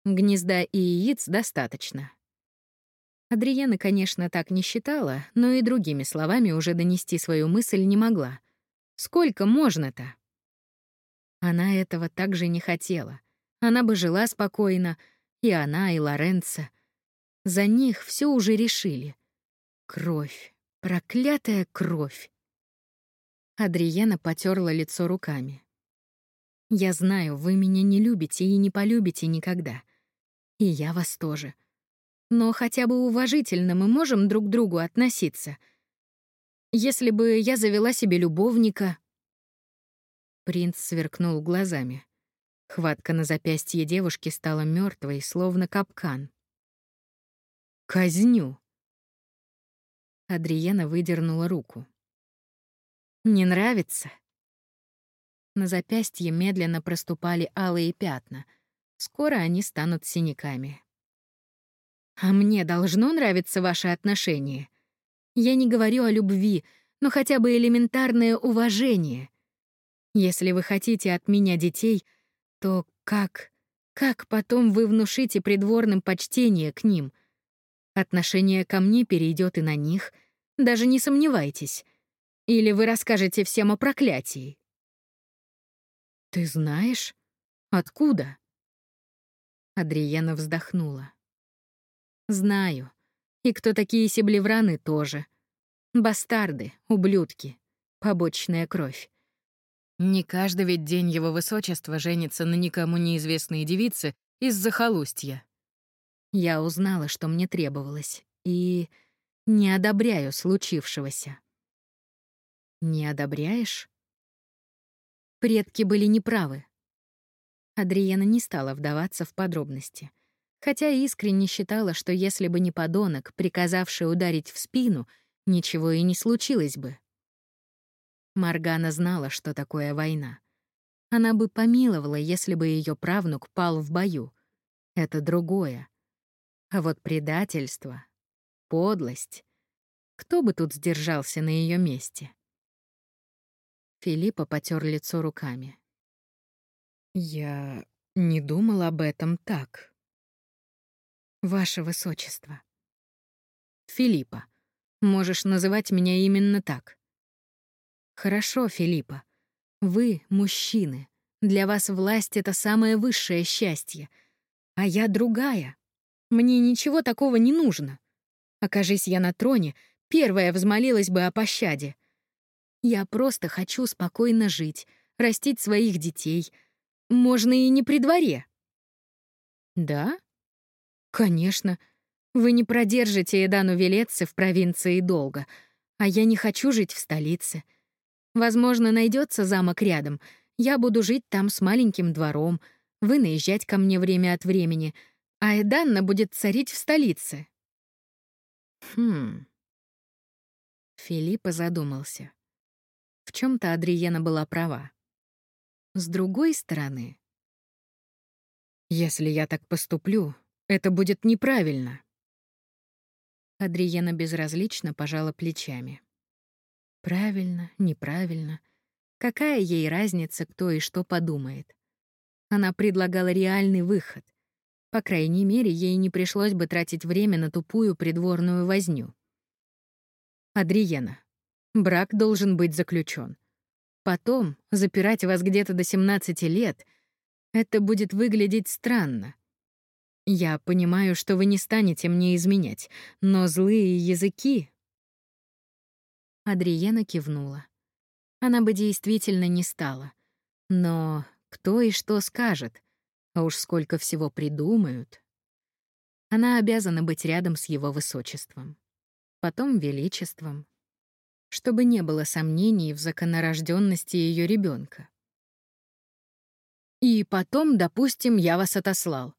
Speaker 1: Гнезда и яиц достаточно. Адриена, конечно, так не считала, но и другими словами уже донести свою мысль не могла. Сколько можно-то? Она этого также не хотела. Она бы жила спокойно, и она, и Лоренцо. За них все уже решили. Кровь, проклятая кровь. Адриена потерла лицо руками. «Я знаю, вы меня не любите и не полюбите никогда. И я вас тоже. Но хотя бы уважительно мы можем друг к другу относиться. Если бы я завела себе любовника...» Принц сверкнул глазами. Хватка на запястье девушки стала мертвой, словно капкан. «Казню!» Адриена выдернула руку. Не нравится? На запястье медленно проступали алые пятна. Скоро они станут синяками. «А мне должно нравиться ваше отношение? Я не говорю о любви, но хотя бы элементарное уважение. Если вы хотите от меня детей, то как, как потом вы внушите придворным почтение к ним? Отношение ко мне перейдет и на них, даже не сомневайтесь. Или вы расскажете всем о проклятии. «Ты знаешь? Откуда?» Адриена вздохнула. «Знаю. И кто такие себлевраны тоже. Бастарды, ублюдки, побочная кровь. Не каждый ведь день его высочества женится на никому неизвестной девице из-за холустья. Я узнала, что мне требовалось, и не одобряю случившегося. Не одобряешь? Предки были неправы. Адриена не стала вдаваться в подробности, хотя искренне считала, что если бы не подонок, приказавший ударить в спину, ничего и не случилось бы. Маргана знала, что такое война. Она бы помиловала, если бы ее правнук пал в бою. Это другое. А вот предательство, подлость. Кто бы тут сдержался на ее месте? Филиппа потер лицо руками. «Я не думал об этом так. Ваше Высочество. Филиппа, можешь называть меня именно так. Хорошо, Филиппа. Вы — мужчины. Для вас власть — это самое высшее счастье. А я другая. Мне ничего такого не нужно. Окажись я на троне, первая взмолилась бы о пощаде. Я просто хочу спокойно жить, растить своих детей. Можно и не при дворе. Да? Конечно. Вы не продержите Эдану Велеце в провинции долго, а я не хочу жить в столице. Возможно, найдется замок рядом. Я буду жить там с маленьким двором, вы наезжать ко мне время от времени, а Эданна будет царить в столице. Хм. Филиппа задумался. В чем то Адриена была права. С другой стороны... Если я так поступлю, это будет неправильно. Адриена безразлично пожала плечами. Правильно, неправильно. Какая ей разница, кто и что подумает? Она предлагала реальный выход. По крайней мере, ей не пришлось бы тратить время на тупую придворную возню. Адриена, Брак должен быть заключен. Потом запирать вас где-то до 17 лет — это будет выглядеть странно. Я понимаю, что вы не станете мне изменять, но злые языки... Адриена кивнула. Она бы действительно не стала. Но кто и что скажет, а уж сколько всего придумают. Она обязана быть рядом с его высочеством. Потом величеством, чтобы не было сомнений в законорожденности ее ребенка. И потом, допустим, я вас отослал.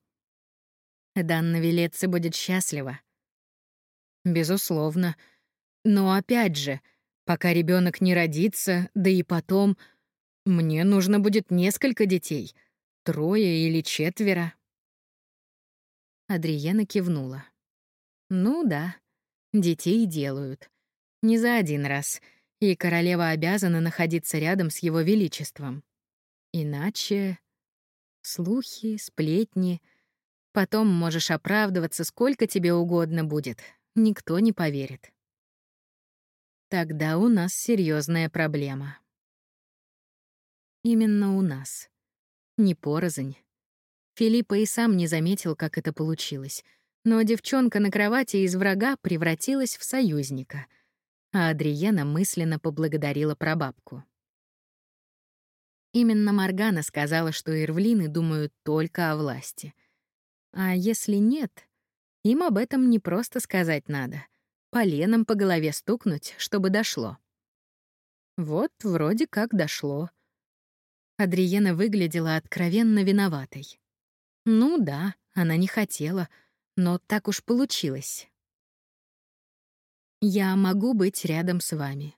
Speaker 1: Данна Велеце будет счастлива. Безусловно. Но опять же, пока ребенок не родится, да и потом, мне нужно будет несколько детей, трое или четверо. Адриена кивнула. Ну да, детей делают. Не за один раз. И королева обязана находиться рядом с его величеством. Иначе... Слухи, сплетни. Потом можешь оправдываться сколько тебе угодно будет. Никто не поверит. Тогда у нас серьезная проблема. Именно у нас. Не порознь. Филиппа и сам не заметил, как это получилось. Но девчонка на кровати из врага превратилась в союзника — а Адриена мысленно поблагодарила прабабку. Именно Маргана сказала, что ирвлины думают только о власти. А если нет, им об этом не просто сказать надо. Поленом по голове стукнуть, чтобы дошло. Вот вроде как дошло. Адриена выглядела откровенно виноватой. Ну да, она не хотела, но так уж получилось. Я могу быть рядом с вами.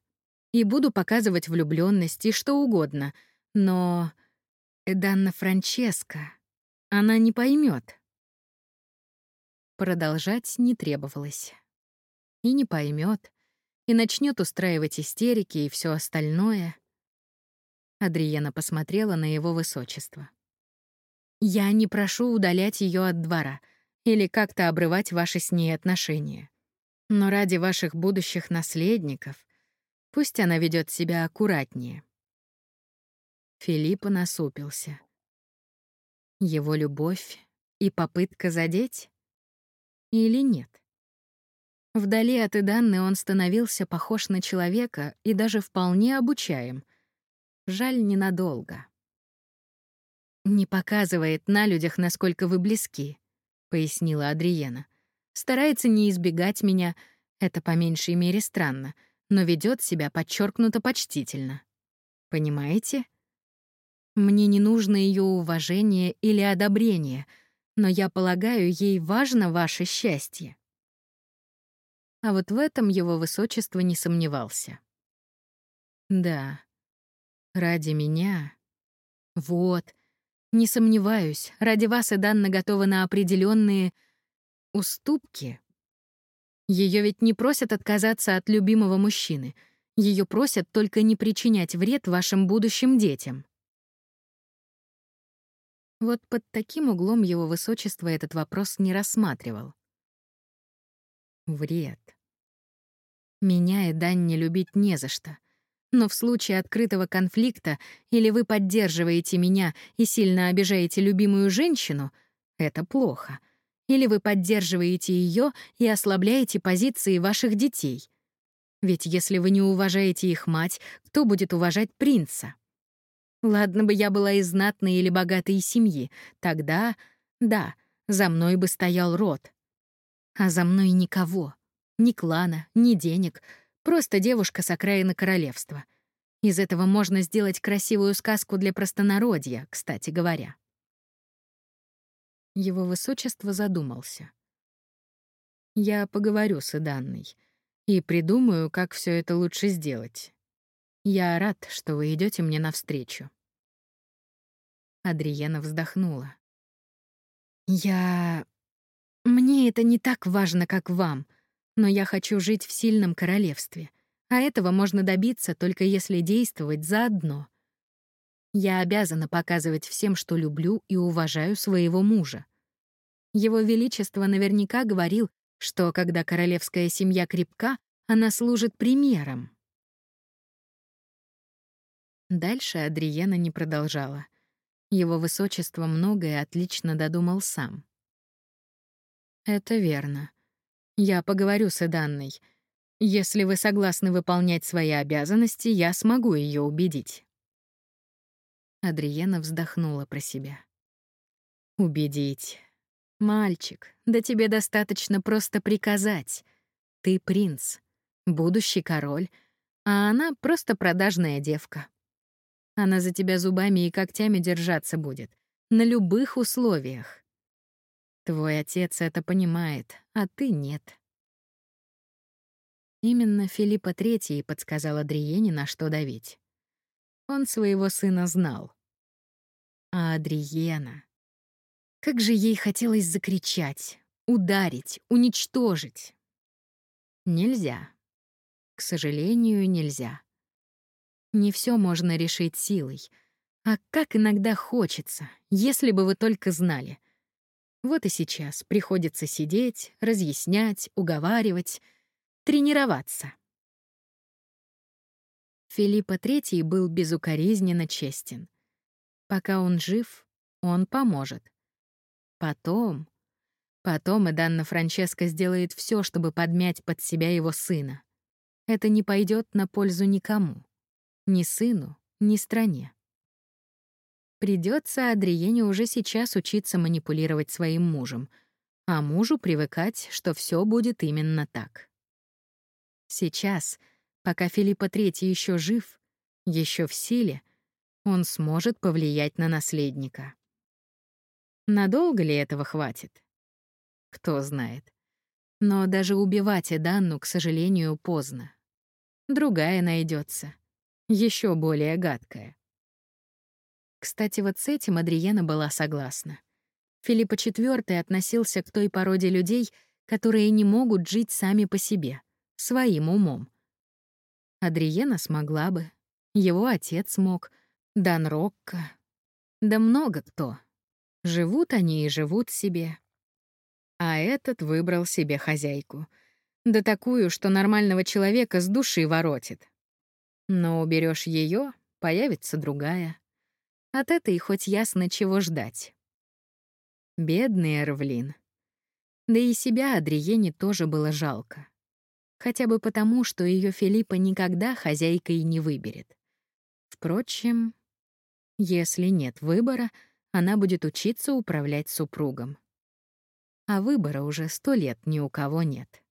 Speaker 1: И буду показывать влюбленность и что угодно, Но Эданна Франческа, она не поймет. Продолжать не требовалось. И не поймет, и начнет устраивать истерики и все остальное. Адриена посмотрела на его высочество. «Я не прошу удалять ее от двора или как-то обрывать ваши с ней отношения. Но ради ваших будущих наследников пусть она ведет себя аккуратнее». Филипп насупился. Его любовь и попытка задеть? Или нет? Вдали от Иданны он становился похож на человека и даже вполне обучаем. Жаль, ненадолго. «Не показывает на людях, насколько вы близки», — пояснила Адриена. «Старается не избегать меня, это по меньшей мере странно, но ведет себя подчеркнуто почтительно. Понимаете? Мне не нужно ее уважение или одобрение, но я полагаю, ей важно ваше счастье». А вот в этом его высочество не сомневался. «Да, ради меня...» «Вот», не сомневаюсь, ради вас и Данна готова на определенные уступки. Ее ведь не просят отказаться от любимого мужчины. Ее просят только не причинять вред вашим будущим детям. Вот под таким углом его высочество этот вопрос не рассматривал. Вред. Меня и Дань не любить не за что — но в случае открытого конфликта или вы поддерживаете меня и сильно обижаете любимую женщину, это плохо. Или вы поддерживаете ее и ослабляете позиции ваших детей. Ведь если вы не уважаете их мать, кто будет уважать принца? Ладно бы я была из знатной или богатой семьи, тогда, да, за мной бы стоял род. А за мной никого. Ни клана, ни денег — Просто девушка с окраины королевства. Из этого можно сделать красивую сказку для простонародья, кстати говоря. Его высочество задумался. Я поговорю с Иданной и придумаю, как все это лучше сделать. Я рад, что вы идете мне навстречу. Адриена вздохнула. Я... Мне это не так важно, как вам — но я хочу жить в сильном королевстве, а этого можно добиться только если действовать заодно. Я обязана показывать всем, что люблю и уважаю своего мужа. Его Величество наверняка говорил, что когда королевская семья крепка, она служит примером. Дальше Адриена не продолжала. Его Высочество многое отлично додумал сам. Это верно. Я поговорю с Эданной. Если вы согласны выполнять свои обязанности, я смогу ее убедить. Адриена вздохнула про себя. Убедить. Мальчик, да тебе достаточно просто приказать. Ты принц, будущий король, а она просто продажная девка. Она за тебя зубами и когтями держаться будет, на любых условиях. Твой отец это понимает, а ты нет. Именно Филиппа Третий подсказал Адриене, на что давить. Он своего сына знал. А Адриена... Как же ей хотелось закричать, ударить, уничтожить. Нельзя. К сожалению, нельзя. Не все можно решить силой. А как иногда хочется, если бы вы только знали. Вот и сейчас приходится сидеть, разъяснять, уговаривать, тренироваться. Филиппа III был безукоризненно честен. Пока он жив, он поможет. Потом... Потом и Данна Франческо сделает все, чтобы подмять под себя его сына. Это не пойдет на пользу никому. Ни сыну, ни стране. Придется Адриене уже сейчас учиться манипулировать своим мужем, а мужу привыкать, что все будет именно так. Сейчас, пока Филиппа III еще жив, еще в силе, он сможет повлиять на наследника. Надолго ли этого хватит? Кто знает. Но даже убивать Эданну, к сожалению, поздно. Другая найдется, еще более гадкая. Кстати, вот с этим Адриена была согласна. Филиппа IV относился к той породе людей, которые не могут жить сами по себе, своим умом. Адриена смогла бы, его отец смог, Дан Рокко. Да много кто. Живут они и живут себе. А этот выбрал себе хозяйку. Да такую, что нормального человека с души воротит. Но уберешь ее, появится другая. От этой хоть ясно, чего ждать. Бедный Эрвлин. Да и себя Адриене тоже было жалко. Хотя бы потому, что ее Филиппа никогда хозяйкой не выберет. Впрочем, если нет выбора, она будет учиться управлять супругом. А выбора уже сто лет ни у кого нет.